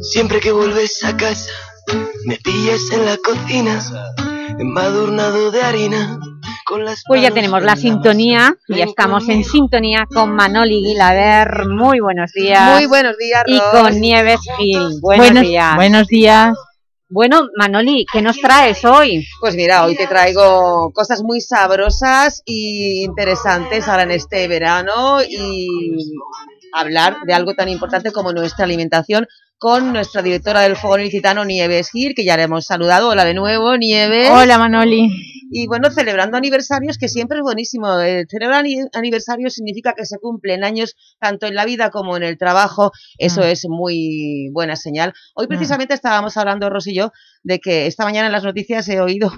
Siempre que vuelves a casa, me pillas en la cocina, embadurnado de harina. Con las pues ya tenemos la sintonía, ya estamos en sintonía con Manoli Guilaber. Muy buenos días. Muy buenos días, Y con Nieves Gil. Buenos, días. Buenos días. Bueno, Manoli, ¿qué nos traes hoy? Pues mira, hoy te traigo cosas muy sabrosas y interesantes ahora en este verano y hablar de algo tan importante como nuestra alimentación con nuestra directora del Fogón Ilicitano, Nieves Gir, que ya le hemos saludado. Hola de nuevo, Nieves. Hola, Manoli. y bueno, celebrando aniversarios que siempre es buenísimo. Eh, celebrar aniversario significa que se cumplen años tanto en la vida como en el trabajo, eso Mm. es muy buena señal. Hoy Mm. precisamente estábamos hablando, Rosy y yo, de que esta mañana en las noticias he oído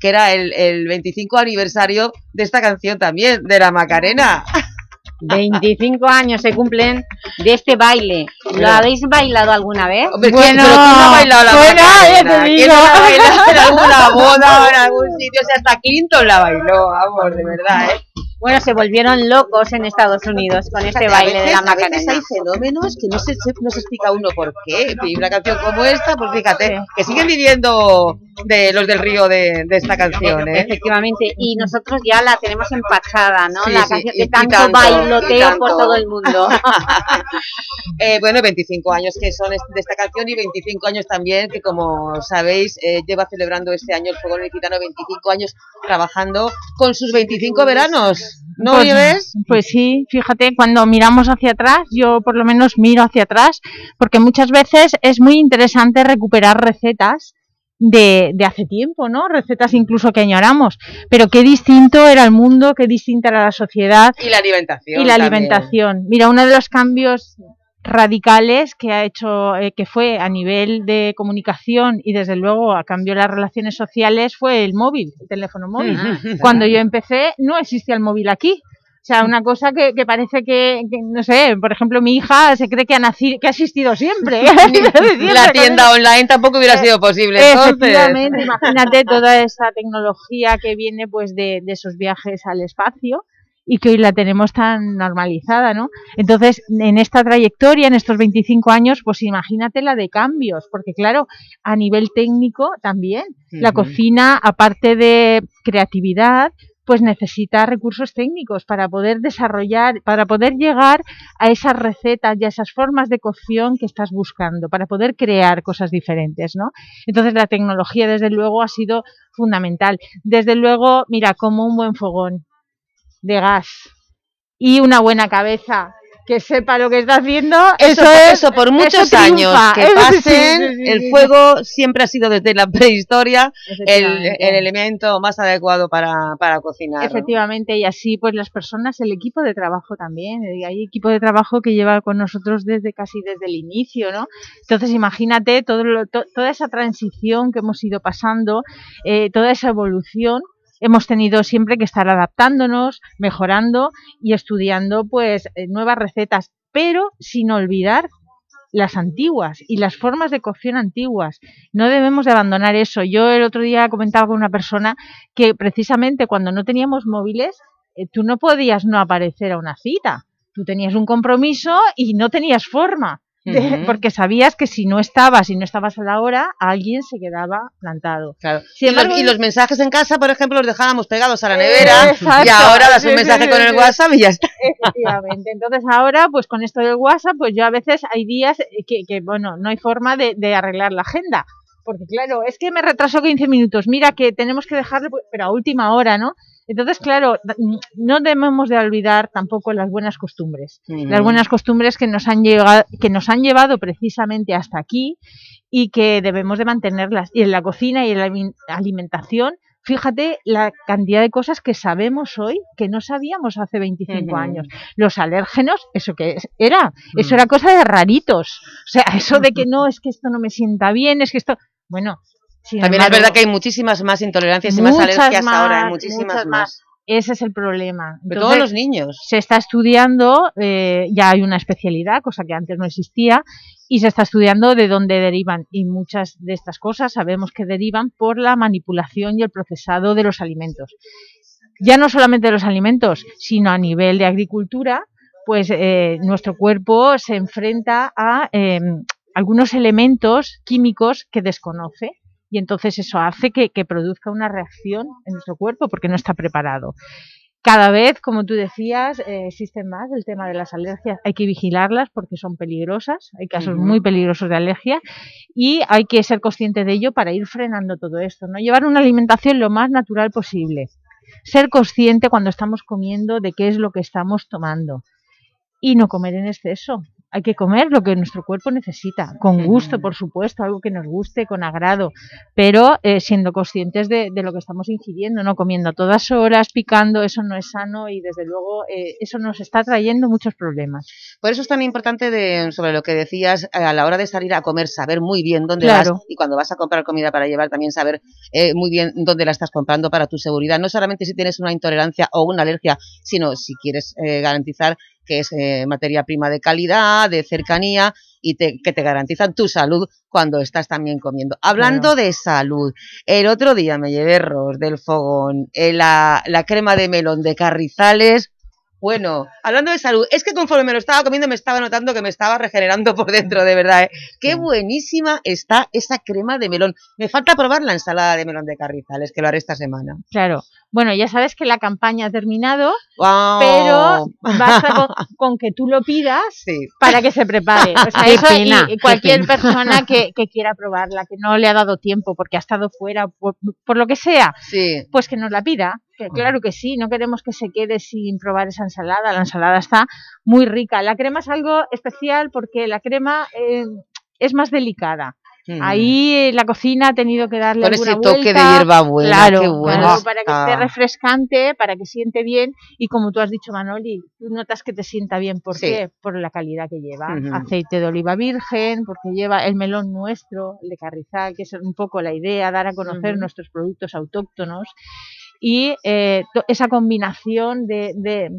que era el, el 25 aniversario de esta canción también, de la Macarena. 25 años se cumplen de este baile. ¿Lo Pero- habéis bailado alguna vez? Hombre, ¿quién- pero ¿quién no ha bailado la bueno, Macarena? ya te ¿Quién no ha bailado (laughs) en alguna boda o en algún sitio? O sea, hasta Clinton la bailó, vamos, de verdad, ¿eh? Bueno, se volvieron locos en Estados Unidos con este baile de la A veces Macarena. hay fenómenos que no se, no se explica uno por qué. Y una canción como esta, pues fíjate, que siguen viviendo de los del río de, de esta canción, ¿eh? Efectivamente, y nosotros ya la tenemos empachada, ¿no? Sí, la sí, canción y tanto, tanto, bailoteo por tanto. todo el mundo. (laughs) Eh, bueno, 25 años que son de esta canción y 25 años también que, como sabéis, eh, lleva celebrando este año el Fuego Licitano 25 años trabajando con sus 25 veranos. ¿No, pues, Nieves? Pues sí, fíjate, cuando miramos hacia atrás, yo por lo menos miro hacia atrás, porque muchas veces es muy interesante recuperar recetas de, de hace tiempo, ¿no? Recetas incluso que añoramos, pero qué distinto era el mundo, qué distinta era la sociedad Y la alimentación. y la también. alimentación. Mira, uno de los cambios radicales que ha hecho, eh, que fue a nivel de comunicación y desde luego a cambio de las relaciones sociales fue el móvil, el teléfono móvil. Cuando yo empecé no existía el móvil aquí. O sea, una cosa que, que parece que, que, no sé, por ejemplo, mi hija se cree que ha, nacido, que ha existido siempre. (laughs) (laughs) La tienda online tampoco hubiera sido posible entonces. Imagínate (laughs) toda esa tecnología que viene pues de, de esos viajes al espacio y que hoy la tenemos tan normalizada, ¿no? Entonces, en esta trayectoria, en estos 25 años, pues imagínate la de cambios, porque claro, a nivel técnico también, la cocina, aparte de creatividad, pues necesita recursos técnicos para poder desarrollar, para poder llegar a esas recetas y a esas formas de cocción que estás buscando, para poder crear cosas diferentes, ¿no? Entonces la tecnología, desde luego, ha sido fundamental. Desde luego, mira, como un buen fogón de gas y una buena cabeza que sepa lo que está haciendo, Eso, eso, es eso por muchos eso años que Eso sí, sí, pasen, sí, el fuego siempre ha sido desde la prehistoria el, el elemento más adecuado para, para cocinar. ¿no? Efectivamente, y así pues las personas, el equipo de trabajo también, hay equipo de trabajo que lleva con nosotros desde casi desde el inicio, ¿no? Entonces imagínate todo lo- to- toda esa transición que hemos ido pasando, eh, toda esa evolución, hemos tenido siempre que estar adaptándonos, mejorando y estudiando pues eh, nuevas recetas, pero sin olvidar las antiguas y las formas de cocción antiguas. No debemos de abandonar eso. Yo el otro día comentaba con una persona que precisamente cuando no teníamos móviles, eh, tú no podías no aparecer a una cita. Tú tenías un compromiso y no tenías forma. De- Ujú. Porque sabías que si no estabas y no estabas a la hora, alguien se quedaba plantado. Claro. Sin y, los, embargo, y los mensajes en casa, por ejemplo, los dejábamos pegados a la nevera Exacto. y ahora das un mensaje con el. WhatsApp y ya está. Efectivamente. Entonces ahora, pues con esto del WhatsApp, pues yo a veces hay días que, que, bueno, no hay forma de, de arreglar la agenda. Porque claro, es que me retraso 15 minutos, mira que tenemos que dejarlo, pues, pero a última hora, ¿no? Entonces, claro, da- no debemos de olvidar tampoco las buenas costumbres. Las buenas costumbres que nos han llegado, que nos han llevado precisamente hasta aquí y que debemos de mantenerlas. Y en la cocina y en la alimentación, fíjate la cantidad de cosas que sabemos hoy que no sabíamos hace 25 Ujú. años. Los alérgenos, ¿eso qué era? Eso Mm. era cosa de raritos. O sea, eso de que no, es que esto no me sienta bien, es que esto... Bueno, sin También es verdad que hay muchísimas más intolerancias y más alergias más, ahora, hay muchísimas más. Ese es el problema. Todos los niños. Se está estudiando, eh, ya hay una especialidad, cosa que antes no existía, y se está estudiando de dónde derivan. Y muchas de estas cosas sabemos que derivan por la manipulación y el procesado de los alimentos. Ya no solamente de los alimentos, sino a nivel de agricultura, pues eh, nuestro cuerpo se enfrenta a eh, algunos elementos químicos que desconoce y entonces eso hace que, que produzca una reacción en nuestro cuerpo porque no está preparado. Cada vez, como tú decías, eh, existen más el tema de las alergias. Hay que vigilarlas porque son peligrosas. Hay casos muy peligrosos de alergia y hay que ser consciente de ello para ir frenando todo esto. ¿no? Llevar una alimentación lo más natural posible. Ser consciente cuando estamos comiendo de qué es lo que estamos tomando y no comer en exceso. Hay que comer lo que nuestro cuerpo necesita, con gusto, por supuesto, algo que nos guste, con agrado, pero eh, siendo conscientes de, de, lo que estamos ingiriendo, no comiendo a todas horas, picando, eso no es sano y desde luego eh, eso nos está trayendo muchos problemas. Por eso es tan importante de, sobre lo que decías, a la hora de salir a comer, saber muy bien dónde vas y cuando vas a comprar comida para llevar también saber eh, muy bien dónde la estás comprando para tu seguridad, no solamente si tienes una intolerancia o una alergia, sino si quieres garantizar que es eh, materia prima de calidad, de cercanía y te, que te garantizan tu salud cuando estás también comiendo. Hablando de salud, el otro día me llevé Ros del fogón, eh, la, la crema de melón de Carrizales, bueno, hablando de salud, es que conforme me lo estaba comiendo me estaba notando que me estaba regenerando por dentro, de verdad. ¿eh? Qué buenísima está esa crema de melón. Me falta probar la ensalada de melón de Carrizales, que lo haré esta semana. Claro. Bueno, ya sabes que la campaña ha terminado, pero (laughs) basta con, que tú lo pidas para que se prepare. O sea, (laughs) eso y, cualquier persona que, (laughs) que, quiera probarla, que no le ha dado tiempo porque ha estado fuera, por, por lo que sea, pues que nos la pida. Que claro que sí, no queremos que se quede sin probar esa ensalada, la ensalada está muy rica. La crema es algo especial porque la crema eh, es más delicada. Ahí la cocina ha tenido que darle Con alguna ese toque vuelta, de hierbabuena, claro, qué bueno. claro, para que esté refrescante, para que siente bien. Y como tú has dicho Manoli, tú notas que te sienta bien, ¿por Sí. qué? Por la calidad que lleva, aceite de oliva virgen, porque lleva el melón nuestro, el de Carrizal, que es un poco la idea, dar a conocer nuestros productos autóctonos. Y eh, esa combinación de, de,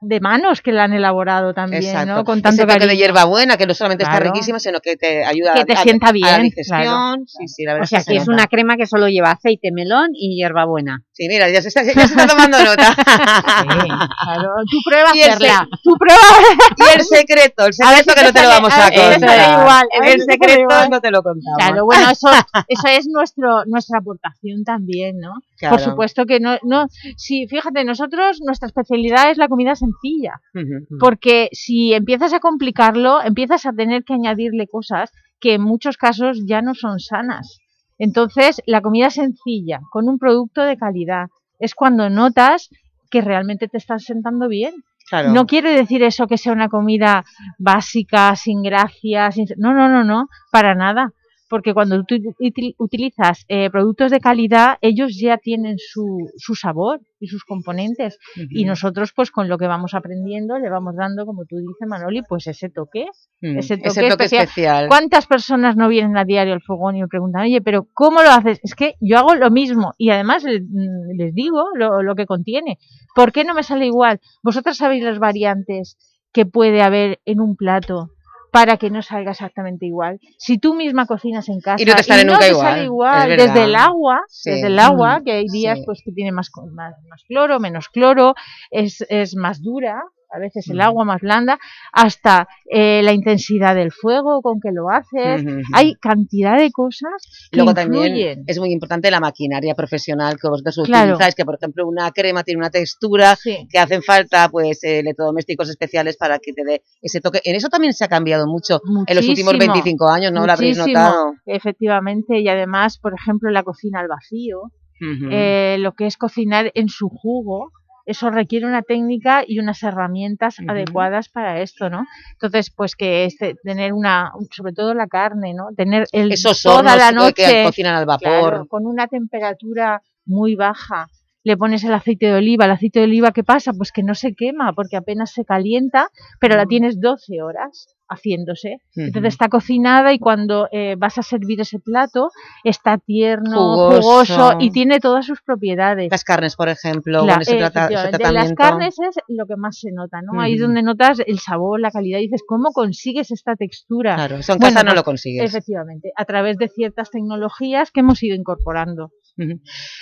de manos que la han elaborado también, Exacto. ¿no? Con tanto Ese toque de hierbabuena que no solamente está Claro. riquísima, sino que te ayuda Que te a, sienta a la bien, digestión. claro. Sí, sí, la verdad O sea, que se es una crema que solo lleva aceite, melón y hierbabuena. Sí, mira, ya se está, ya se está tomando nota. Claro, tú prueba Y el hacerla. Tú prueba Y el secreto, el secreto que no te lo vamos a contar. igual, El secreto no te lo contamos. Claro, bueno, eso, eso es nuestro, nuestra aportación también, ¿no? Claro. Por supuesto que no, no, sí, fíjate, nosotros, nuestra especialidad es la comida sencilla, porque si empiezas a complicarlo, empiezas a tener que añadirle cosas que en muchos casos ya no son sanas. Entonces, la comida sencilla, con un producto de calidad, es cuando notas que realmente te estás sentando bien. Claro. No quiere decir eso que sea una comida básica, sin gracia, sin... no, no, no, no, para nada. Porque cuando tú util- utilizas eh, productos de calidad, ellos ya tienen su, su sabor y sus componentes. Y nosotros, pues con lo que vamos aprendiendo, le vamos dando, como tú dices, Manoli, pues ese toque, Mm, ese toque, ese toque especial. especial. ¿Cuántas personas no vienen a diario al fogón y me preguntan, oye, pero ¿cómo lo haces? Es que yo hago lo mismo y además mm, les digo lo, lo que contiene. ¿Por qué no me sale igual? Vosotras sabéis las variantes que puede haber en un plato para que no salga exactamente igual. Si tú misma cocinas en casa Y no te sale nunca te igual, sale igual, es desde el agua, Sí. desde el agua, Mm, que hay días sí. pues que tiene más, más, más cloro, menos cloro, es, es más dura, a veces el agua más blanda, hasta eh, la intensidad del fuego con que lo haces. Hay cantidad de cosas que Luego influyen. también es muy importante la maquinaria profesional que vosotros Claro. utilizáis, que por ejemplo una crema tiene una textura, Sí. que hacen falta pues eh, electrodomésticos especiales para que te dé ese toque. En eso también se ha cambiado mucho en los últimos Muchísimo, 25 años, ¿no? Lo habréis notado. Efectivamente, y además, por ejemplo, la cocina al vacío, eh, lo que es cocinar en su jugo, eso requiere una técnica y unas herramientas adecuadas para esto, ¿no? Entonces, pues que este, tener una, sobre todo la carne, ¿no? Tener el, Esos toda la noche que cocinan al vapor. claro, con una temperatura muy baja, le pones el aceite de oliva, el aceite de oliva, ¿qué pasa? Pues que no se quema porque apenas se calienta, pero la tienes 12 horas haciéndose. Entonces está cocinada y cuando eh, vas a servir ese plato está tierno, Jugoso. jugoso, y tiene todas sus propiedades. Las carnes, por ejemplo, con ese, trata- ese efectivamente, Las carnes es lo que más se nota, ¿no? Ahí es donde notas el sabor, la calidad, y dices, ¿cómo consigues esta textura? Claro, eso en casa no pues, lo consigues. Efectivamente, a través de ciertas tecnologías que hemos ido incorporando.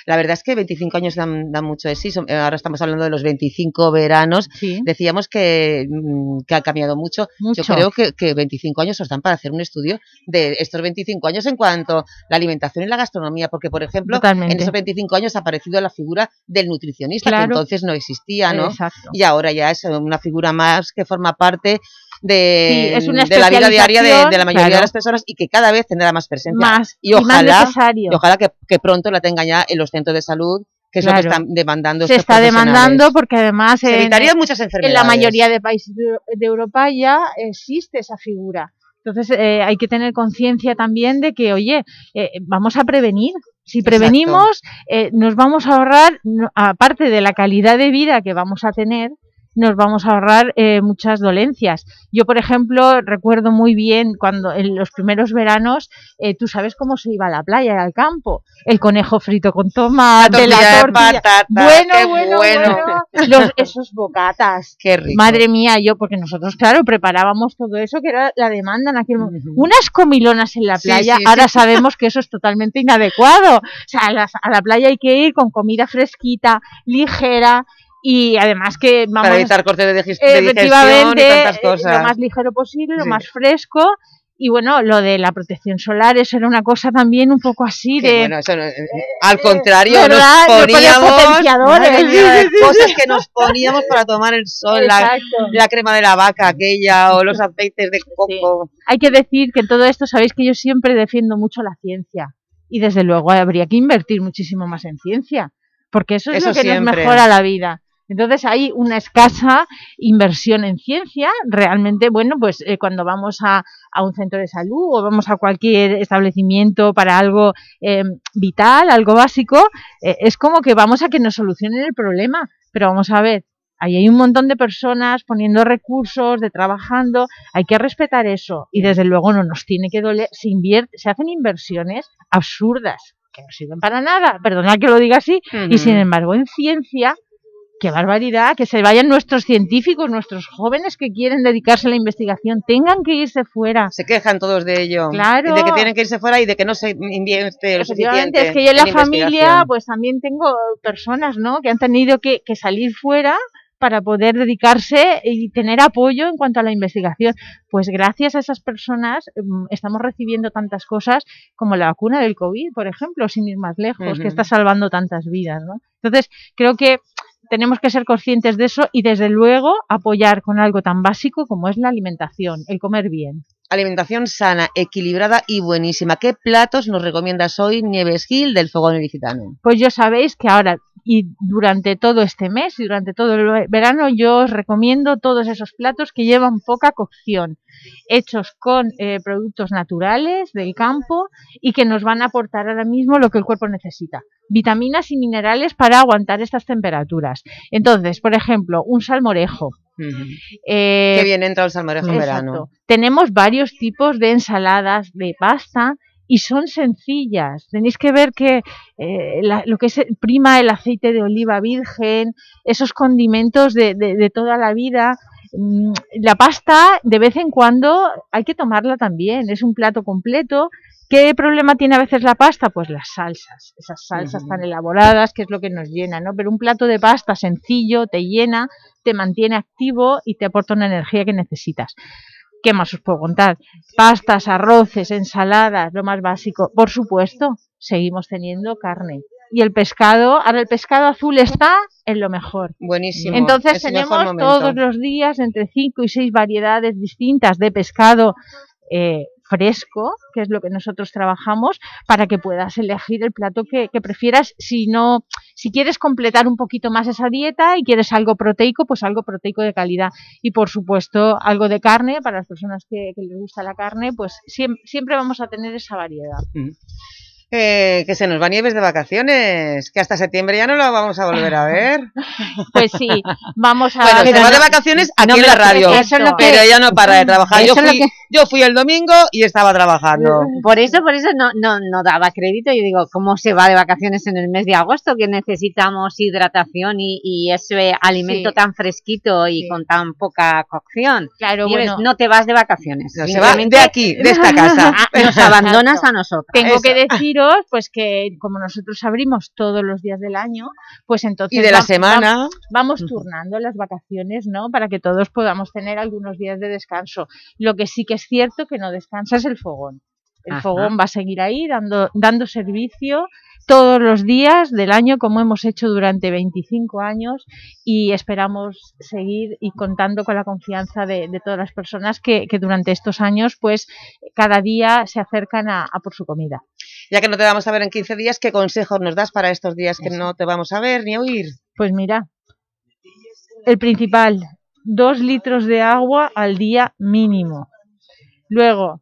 La verdad es que 25 años dan, dan mucho de sí. Eh, Ahora estamos hablando de los 25 veranos. Decíamos que, mm, que ha cambiado mucho. Mucho. Yo creo que, que 25 años os dan para hacer un estudio de estos 25 años en cuanto a la alimentación y la gastronomía. Porque, por ejemplo, Totalmente. en esos 25 años ha aparecido la figura del nutricionista, que entonces no existía, ¿no? Exacto. Y ahora ya es una figura más que forma parte de, Sí, es una de la vida diaria de, de la mayoría de claro. las personas y que cada vez tendrá más presencia. Más, y ojalá, necesario. y ojalá que, que pronto la tenga ya en los centros de salud que es lo que Claro. están demandando se estos está demandando porque además Se en- evitarían muchas en enfermedades. la mayoría de países de, Europa ya existe esa figura. Entonces eh, hay que tener conciencia también de que, oye, eh, vamos a prevenir. Si prevenimos, eh, nos vamos a ahorrar, aparte de la calidad de vida que vamos a tener, nos vamos a ahorrar eh, muchas dolencias. Yo, por ejemplo, recuerdo muy bien cuando en los primeros veranos, eh, tú sabes cómo se iba a la playa, al campo, el conejo frito con tomate, la tortilla de tortilla, patata, bueno, qué bueno, bueno. bueno, los- esos bocatas, (laughs) Qué rico. madre mía, yo, porque nosotros, claro, preparábamos todo eso que era la demanda en aquel momento. Unas comilonas en la playa, sí, ahora sí. (laughs) sabemos que eso es totalmente inadecuado. O sea, a, a la playa hay que ir con comida fresquita, ligera y además que vamos Para evitar cortes de, digest- de digestión y efectivamente tantas eh, cosas. lo más ligero posible, lo Sí. más fresco y bueno, lo de la protección solar, eso era una cosa también un poco así Que de... bueno, eso no- eh, al contrario, ¿verdad? nos poníamos potenciadores. mía, cosas que nos poníamos para tomar el sol, la, crema de la vaca aquella o los aceites de coco. Hay que decir que en todo esto, sabéis que yo siempre defiendo mucho la ciencia y desde luego habría que invertir muchísimo más en ciencia, porque eso es Eso lo que siempre. nos mejora la vida. Entonces hay una escasa inversión en ciencia. Realmente, bueno, pues eh, cuando vamos a, a un centro de salud o vamos a cualquier establecimiento para algo eh, vital, algo básico, eh, es como que vamos a que nos solucionen el problema. Pero vamos a ver, ahí hay un montón de personas poniendo recursos, de trabajando, hay que respetar eso. Y desde luego no nos tiene que doler, se, invierte, se hacen inversiones absurdas que no sirven para nada, perdona que lo diga así, y sin embargo en ciencia, qué barbaridad, que se vayan nuestros científicos, nuestros jóvenes que quieren dedicarse a la investigación, tengan que irse fuera. Se quejan todos de ello. Claro. Y de que tienen que irse fuera y de que no se invierte lo suficiente es que yo en la familia pues también tengo personas ¿no? que han tenido que, que salir fuera para poder dedicarse y tener apoyo en cuanto a la investigación. Pues gracias a esas personas mm, estamos recibiendo tantas cosas como la vacuna del COVID, por ejemplo, sin ir más lejos, que está salvando tantas vidas. ¿no? Entonces, creo que tenemos que ser conscientes de eso y desde luego apoyar con algo tan básico como es la alimentación, el comer bien. Alimentación sana, equilibrada y buenísima. ¿Qué platos nos recomiendas hoy, Nieves Gil, del Fogón Ilicitano? Pues yo sabéis que ahora y durante todo este mes y durante todo el ve- verano yo os recomiendo todos esos platos que llevan poca cocción, hechos con eh, productos naturales del campo y que nos van a aportar ahora mismo lo que el cuerpo necesita, vitaminas y minerales para aguantar estas temperaturas. Entonces, por ejemplo, un salmorejo. Eh, Qué bien entra el salmorejo en verano. Tenemos varios tipos de ensaladas de pasta y son sencillas. Tenéis que ver que eh, la- lo que es prima el aceite de oliva virgen, esos condimentos de, de- de toda la vida. Mm, La pasta, de vez en cuando, hay que tomarla también. Es un plato completo. ¿Qué problema tiene a veces la pasta? Pues las salsas, esas salsas tan elaboradas, que es lo que nos llena, ¿no? Pero un plato de pasta sencillo te llena, te mantiene activo y te aporta una energía que necesitas. ¿Qué más os puedo contar? Pastas, arroces, ensaladas, lo más básico. Por supuesto, seguimos teniendo carne. Y el pescado, ahora el pescado azul está en lo mejor. Buenísimo. Entonces tenemos todos los días entre 5 y 6 variedades distintas de pescado eh, fresco, que es lo que nosotros trabajamos, para que puedas elegir el plato que, que prefieras. Si no, si quieres completar un poquito más esa dieta y quieres algo proteico, pues algo proteico de calidad. Y por supuesto, algo de carne, para las personas que, que les gusta la carne, pues siem- siempre vamos a tener esa variedad. Eh, que se nos va Nieves de vacaciones, que hasta septiembre ya no lo vamos a volver a (laughs) ver. Pues sí, vamos a... Bueno, se va de vacaciones aquí no en la radio, eso es lo que- pero ella no para de trabajar. Yo fui, que- yo fui el domingo y estaba trabajando. Por eso, por eso no, no, no daba crédito. Yo digo, ¿cómo se va de vacaciones en el mes de agosto? Que necesitamos hidratación y, y ese alimento Sí. tan fresquito y con tan poca cocción. Claro, Nieves, bueno. no te vas de vacaciones. No, se va de aquí, de esta casa. Ah, (laughs) Nos abandonas a nosotros. Tengo Eso. que deciros, pues que como nosotros abrimos todos los días del año, pues entonces... Y de la semana. va- Vamos turnando las vacaciones, ¿no? Para que todos podamos tener algunos días de descanso. Lo que sí que es cierto que no descansa es el fogón. El Ajá. fogón va a seguir ahí dando, dando servicio todos los días del año como hemos hecho durante 25 años y esperamos seguir y contando con la confianza de, de todas las personas que, que durante estos años pues cada día se acercan a, a por su comida. Ya que no te vamos a ver en 15 días, ¿qué consejos nos das para estos días que no te vamos a ver ni a oír? Pues mira, el principal, dos litros de agua al día mínimo. Luego,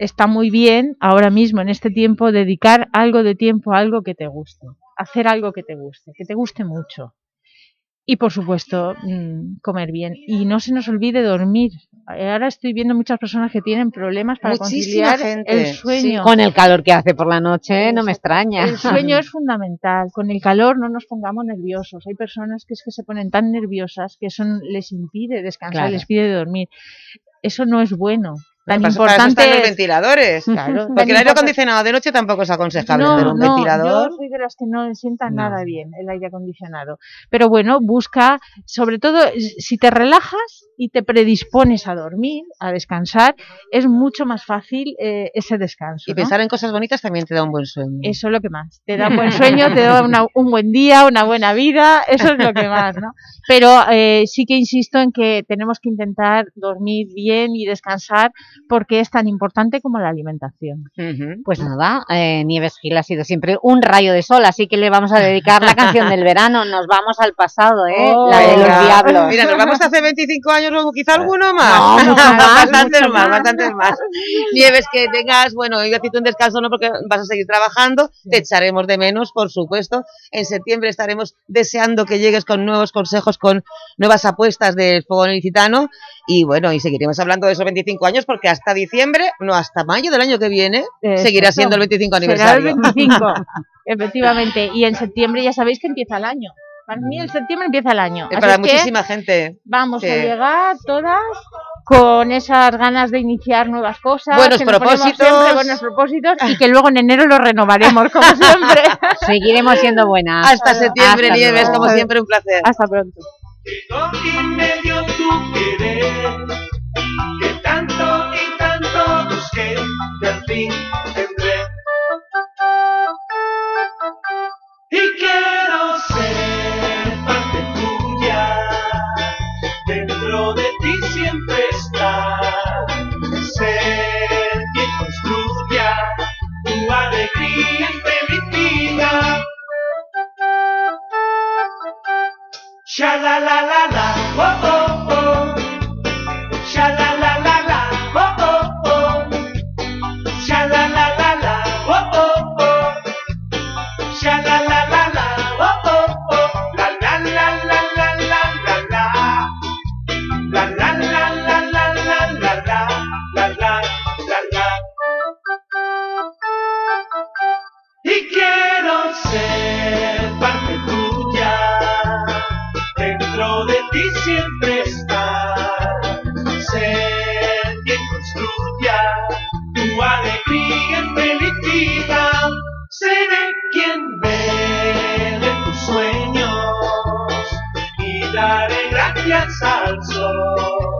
está muy bien ahora mismo en este tiempo dedicar algo de tiempo a algo que te guste, hacer algo que te guste, que te guste mucho. Y por supuesto, mm, comer bien. Y no se nos olvide dormir. Ahora estoy viendo muchas personas que tienen problemas para Muchísima conciliar gente, el sí. sueño. Con el calor que hace por la noche, no me extraña. El sueño es fundamental. Con el calor no nos pongamos nerviosos. Hay personas que es que se ponen tan nerviosas que eso les impide descansar, Claro. les pide dormir. Eso no es bueno. Tan Para eso- para eso importante están los es- ventiladores. (laughs) Claro, Porque el aire acondicionado de noche tampoco es aconsejable, no, pero un no, ventilador... yo soy de las que no sientan No. nada bien el aire acondicionado. Pero bueno, busca, sobre todo, si te relajas y te predispones a dormir, a descansar, es mucho más fácil eh, ese descanso. Y pensar en cosas bonitas también te da un buen sueño. Eso es lo que más. Te da un buen (laughs) sueño, te da una- un buen día, una buena vida, eso es lo que más, ¿no? Pero eh, sí que insisto en que tenemos que intentar dormir bien y descansar porque es tan importante como la alimentación. Pues nada, eh, Nieves Gil ha sido siempre un rayo de sol, así que le vamos a dedicar la canción del verano. Nos vamos al pasado, ¿eh? Oh, la de los diablos. Mira, nos vamos hace 25 años o quizá alguno más. No, (laughs) bastantes más, bastantes más. Nieves, que tengas, bueno, iba a decirte un descanso, no porque vas a seguir trabajando, te echaremos de menos, por supuesto. En septiembre estaremos deseando que llegues con nuevos consejos, con nuevas apuestas del fogón ilicitano y bueno, y seguiremos hablando de esos 25 años porque hasta diciembre, no, hasta mayo del año que viene, seguirá siendo el 25 Será aniversario. el (laughs) 25, efectivamente. Y en septiembre ya sabéis que empieza el año. Para mí el septiembre empieza el año. Es Así para muchísima gente. Vamos Sí. a llegar todas con esas ganas de iniciar nuevas cosas. Buenos que propósitos. siempre buenos propósitos y que luego en enero los renovaremos, como (laughs) siempre. Seguiremos siendo buenas. Hasta septiembre, Hasta Nieves, luego. como siempre, un placer. Hasta pronto. Y me dio tu querer, que tanto y tanto busqué, que al fin tendré. Y quiero ser Sha la la la la, oh oh. Gracias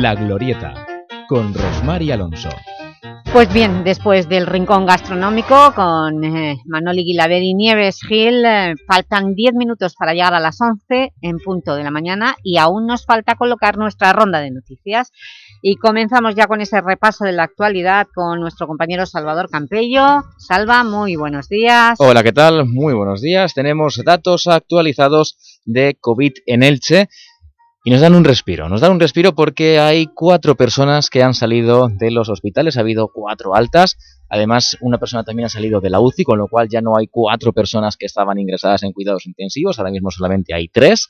La Glorieta, con Rosmar y Alonso. Pues bien, después del rincón gastronómico con eh, Manoli Guilaber y Nieves Gil, eh, faltan 10 minutos para llegar a las 11 en punto de la mañana y aún nos falta colocar nuestra ronda de noticias. Y comenzamos ya con ese repaso de la actualidad con nuestro compañero Salvador Campello. Salva, muy buenos días. Hola, ¿qué tal? Muy buenos días. Tenemos datos actualizados de COVID en Elche y nos dan un respiro. Nos dan un respiro porque hay cuatro personas que han salido de los hospitales, ha habido cuatro altas, además una persona también ha salido de la UCI, con lo cual ya no hay cuatro personas que estaban ingresadas en cuidados intensivos, ahora mismo solamente hay tres,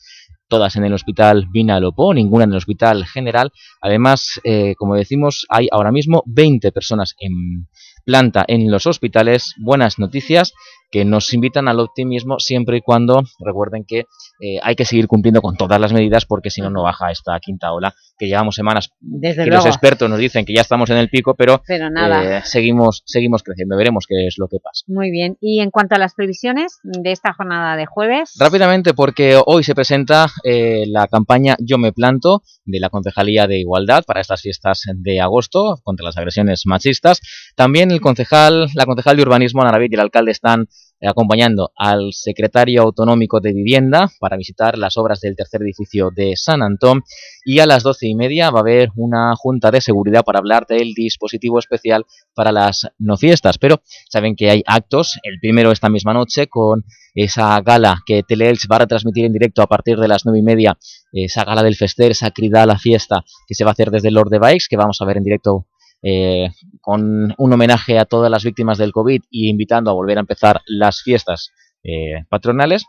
todas en el hospital Vinalopó, ninguna en el hospital general. Además, eh, como decimos, hay ahora mismo 20 personas en planta en los hospitales. Buenas noticias que nos invitan al optimismo siempre y cuando recuerden que eh, hay que seguir cumpliendo con todas las medidas porque si no, no baja esta quinta ola que llevamos semanas Desde que luego. los expertos nos dicen que ya estamos en el pico, pero, Pero nada. eh, seguimos, seguimos creciendo. Veremos qué es lo que pasa. Muy bien. Y en cuanto a las previsiones de esta jornada de jueves... Rápidamente, porque hoy se presenta eh, la campaña Yo me planto de la Concejalía de Igualdad para estas fiestas de agosto contra las agresiones machistas. También el concejal, la concejal de Urbanismo, Ana David, y el alcalde están acompañando al secretario autonómico de Vivienda para visitar las obras del tercer edificio de San Antón. Y a las doce y media va a haber una junta de seguridad para hablar del dispositivo especial para las no fiestas, pero saben que hay actos, el primero esta misma noche con esa gala que Teleelch va a retransmitir en directo a partir de las nueve y media, esa gala del Fester, esa crida a la fiesta que se va a hacer desde Lord de Bikes, que vamos a ver en directo eh, con un homenaje a todas las víctimas del COVID y invitando a volver a empezar las fiestas eh, patronales.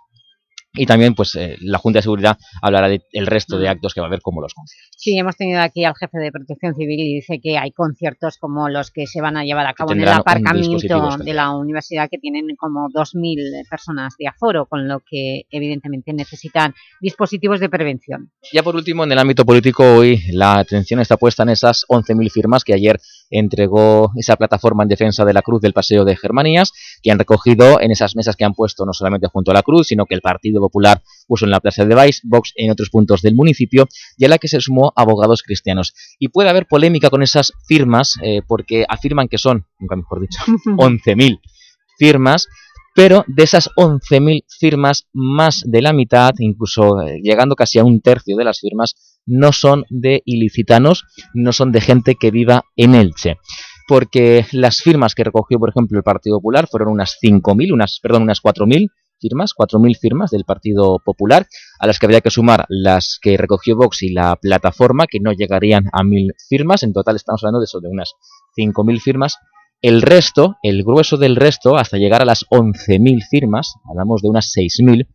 Y también pues eh, la Junta de Seguridad hablará del resto de actos que va a haber como los conciertos. Sí, hemos tenido aquí al jefe de Protección Civil y dice que hay conciertos como los que se van a llevar a cabo en el aparcamiento de la universidad que tienen como 2.000 personas de aforo, con lo que evidentemente necesitan dispositivos de prevención. Ya por último, en el ámbito político, hoy la atención está puesta en esas 11.000 firmas que ayer entregó esa plataforma en defensa de la Cruz del Paseo de Germanías, que han recogido en esas mesas que han puesto no solamente junto a la Cruz, sino que el Partido Popular puso en la Plaza de Vox en otros puntos del municipio, y a la que se sumó abogados cristianos. Y puede haber polémica con esas firmas, eh, porque afirman que son, nunca mejor dicho, (laughs) 11.000 firmas, pero de esas 11.000 firmas, más de la mitad, incluso eh, llegando casi a un tercio de las firmas, no son de ilicitanos, no son de gente que viva en Elche. Porque las firmas que recogió, por ejemplo, el Partido Popular fueron unas 5.000, unas, perdón, unas 4.000 firmas, 4.000 firmas del Partido Popular, a las que habría que sumar las que recogió Vox y la plataforma, que no llegarían a 1.000 firmas. En total estamos hablando de eso, de unas 5.000 firmas. El resto, el grueso del resto, hasta llegar a las 11.000 firmas, hablamos de unas 6.000,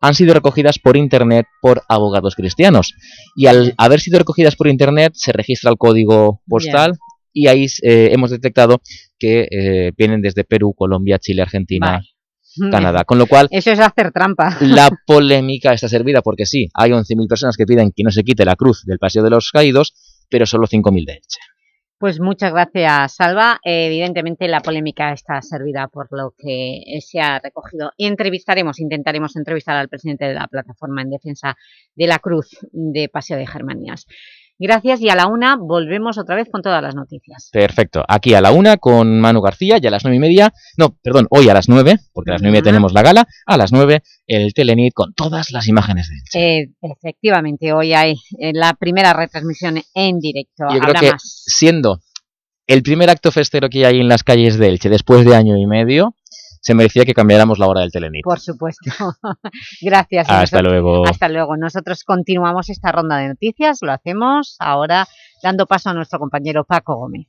han sido recogidas por Internet por abogados cristianos. Y al haber sido recogidas por Internet, se registra el código postal y ahí eh, hemos detectado que eh, vienen desde Perú, Colombia, Chile, Argentina, (laughs) Canadá. Con lo cual, Eso es hacer trampa. la (laughs) polémica está servida porque sí, hay 11.000 personas que piden que no se quite la cruz del Paseo de los Caídos, pero solo 5.000 de Elche. Pues muchas gracias, Salva. Evidentemente la polémica está servida por lo que se ha recogido. Y entrevistaremos, intentaremos entrevistar al presidente de la Plataforma en Defensa de la Cruz de Paseo de Germanías. Gracias y a la una volvemos otra vez con todas las noticias. Perfecto. Aquí a la una con Manu García y a las nueve y media, no, perdón, hoy a las nueve, porque a las nueve y media tenemos la gala, a las nueve el Telenit con todas las imágenes de Elche. Eh, efectivamente, hoy hay eh, la primera retransmisión en directo. Yo creo Habrá que más. siendo el primer acto festero que hay en las calles de Elche después de año y medio, se merecía que cambiáramos la hora del Telenit. Por supuesto. (laughs) Gracias. Hasta nosotros- luego. Hasta luego. Nosotros continuamos esta ronda de noticias, lo hacemos ahora dando paso a nuestro compañero Paco Gómez.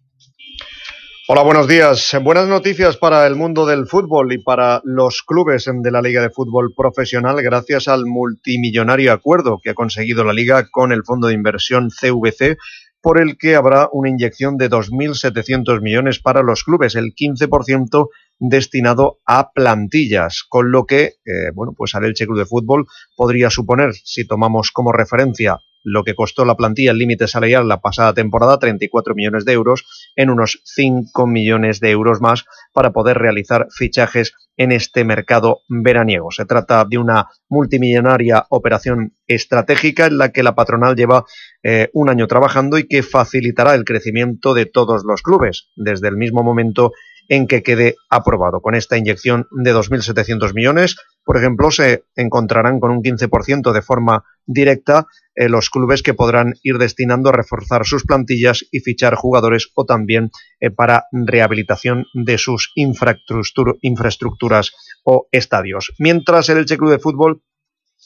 Hola, buenos días. Buenas noticias para el mundo del fútbol y para los clubes de la Liga de Fútbol Profesional gracias al multimillonario acuerdo que ha conseguido la Liga con el fondo de inversión CVC por el que habrá una inyección de 2.700 millones para los clubes, el 15% destinado a plantillas, con lo que, eh, bueno, pues al Elche Club de Fútbol podría suponer, si tomamos como referencia lo que costó la plantilla el límite salarial la pasada temporada, 34 millones de euros, en unos 5 millones de euros más para poder realizar fichajes en este mercado veraniego. Se trata de una multimillonaria operación estratégica en la que la patronal lleva eh, un año trabajando y que facilitará el crecimiento de todos los clubes desde el mismo momento en que quede aprobado. Con esta inyección de 2.700 millones, por ejemplo, se encontrarán con un 15% de forma directa eh, los clubes que podrán ir destinando a reforzar sus plantillas y fichar jugadores o también eh, para rehabilitación de sus infraestructuras o estadios. Mientras el Elche Club de Fútbol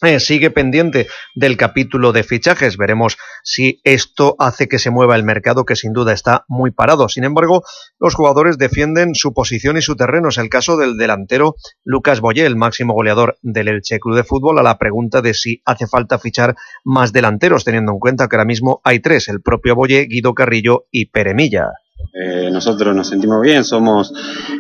eh, sigue pendiente del capítulo de fichajes. Veremos si esto hace que se mueva el mercado, que sin duda está muy parado. Sin embargo, los jugadores defienden su posición y su terreno. Es el caso del delantero Lucas Boyé, el máximo goleador del Elche Club de Fútbol, a la pregunta de si hace falta fichar más delanteros, teniendo en cuenta que ahora mismo hay tres, el propio Boyé, Guido Carrillo y Peremilla. Eh, nosotros nos sentimos bien, somos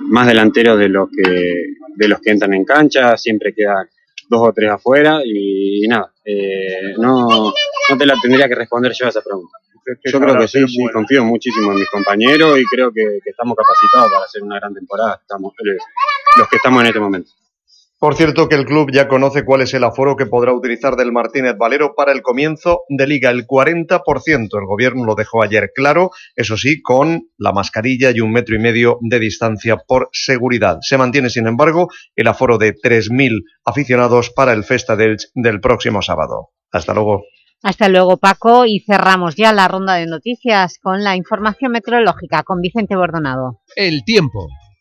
más delanteros de, lo que, de los que entran en cancha, siempre queda dos o tres afuera y, nada, eh, no, no te la tendría que responder yo a esa pregunta. Yo creo que sí, sí, confío muchísimo en mis compañeros y creo que, que estamos capacitados para hacer una gran temporada, estamos, eh, los que estamos en este momento. Por cierto que el club ya conoce cuál es el aforo que podrá utilizar del Martínez Valero para el comienzo de liga, el 40%. El gobierno lo dejó ayer claro, eso sí, con la mascarilla y un metro y medio de distancia por seguridad. Se mantiene, sin embargo, el aforo de 3.000 aficionados para el Festa del, del próximo sábado. Hasta luego. Hasta luego, Paco, y cerramos ya la ronda de noticias con la información meteorológica con Vicente Bordonado. El tiempo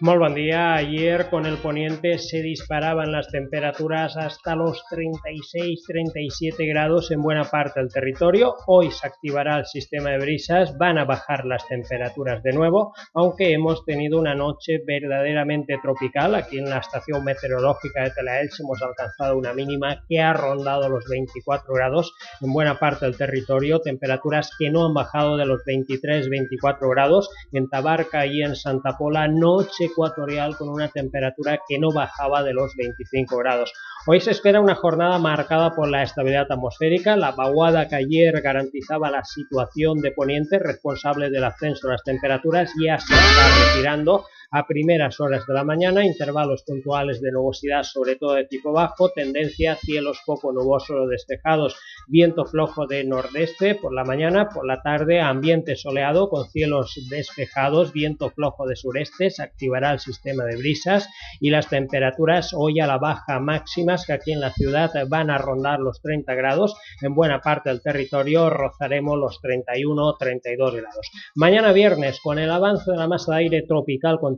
Muy buen día. Ayer con el poniente se disparaban las temperaturas hasta los 36-37 grados en buena parte del territorio. Hoy se activará el sistema de brisas, van a bajar las temperaturas de nuevo, aunque hemos tenido una noche verdaderamente tropical. Aquí en la estación meteorológica de Telaelch hemos alcanzado una mínima que ha rondado los 24 grados en buena parte del territorio, temperaturas que no han bajado de los 23-24 grados. En Tabarca y en Santa Pola, noche ecuatorial con una temperatura que no bajaba de los 25 grados. Hoy se espera una jornada marcada por la estabilidad atmosférica. La vaguada que ayer garantizaba la situación de poniente responsable del ascenso de las temperaturas ya se está retirando a primeras horas de la mañana, intervalos puntuales de nubosidad sobre todo de tipo bajo, tendencia cielos poco nubosos o despejados, viento flojo de nordeste por la mañana, por la tarde ambiente soleado con cielos despejados, viento flojo de sureste, se activará el sistema de brisas y las temperaturas hoy a la baja que aquí en la ciudad van a rondar los 30 grados, en buena parte del territorio rozaremos los 31 32 grados. Mañana viernes con el avance de la masa de aire tropical con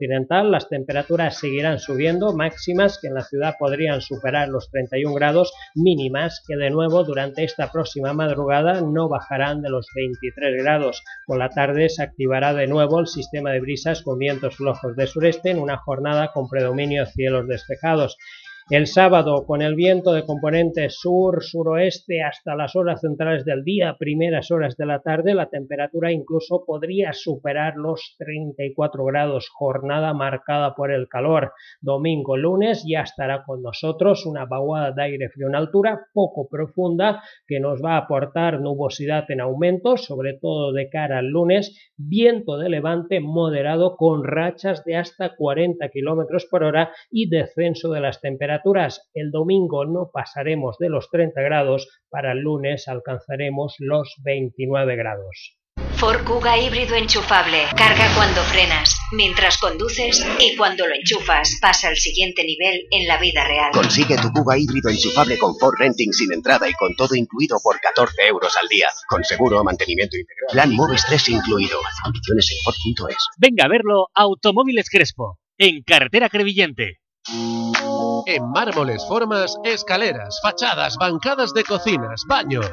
las temperaturas seguirán subiendo, máximas que en la ciudad podrían superar los 31 grados, mínimas que de nuevo durante esta próxima madrugada no bajarán de los 23 grados. Por la tarde se activará de nuevo el sistema de brisas con vientos flojos de sureste en una jornada con predominio de cielos despejados. El sábado, con el viento de componente sur-suroeste hasta las horas centrales del día, primeras horas de la tarde, la temperatura incluso podría superar los 34 grados, jornada marcada por el calor. Domingo, lunes, ya estará con nosotros una vaguada de aire frío en altura, poco profunda, que nos va a aportar nubosidad en aumento, sobre todo de cara al lunes, viento de levante moderado con rachas de hasta 40 km por hora y descenso de las temperaturas el domingo no pasaremos de los 30 grados, para el lunes alcanzaremos los 29 grados. Ford Kuga híbrido enchufable. Carga cuando frenas, mientras conduces y cuando lo enchufas pasa al siguiente nivel en la vida real. Consigue tu Kuga híbrido enchufable con Ford Renting sin entrada y con todo incluido por 14 euros al día. Con seguro, mantenimiento integral. Plan Moves 3 incluido. Condiciones en Ford.es. Venga a verlo Automóviles Crespo, en Carretera Crevillente. En mármoles, formas, escaleras, fachadas, bancadas de cocinas, baños.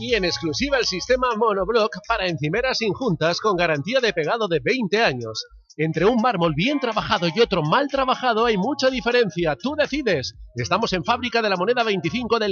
Y en exclusiva el sistema monoblock para encimeras injuntas con garantía de pegado de 20 años. Entre un mármol bien trabajado y otro mal trabajado hay mucha diferencia. Tú decides. Estamos en Fábrica de la Moneda 25 del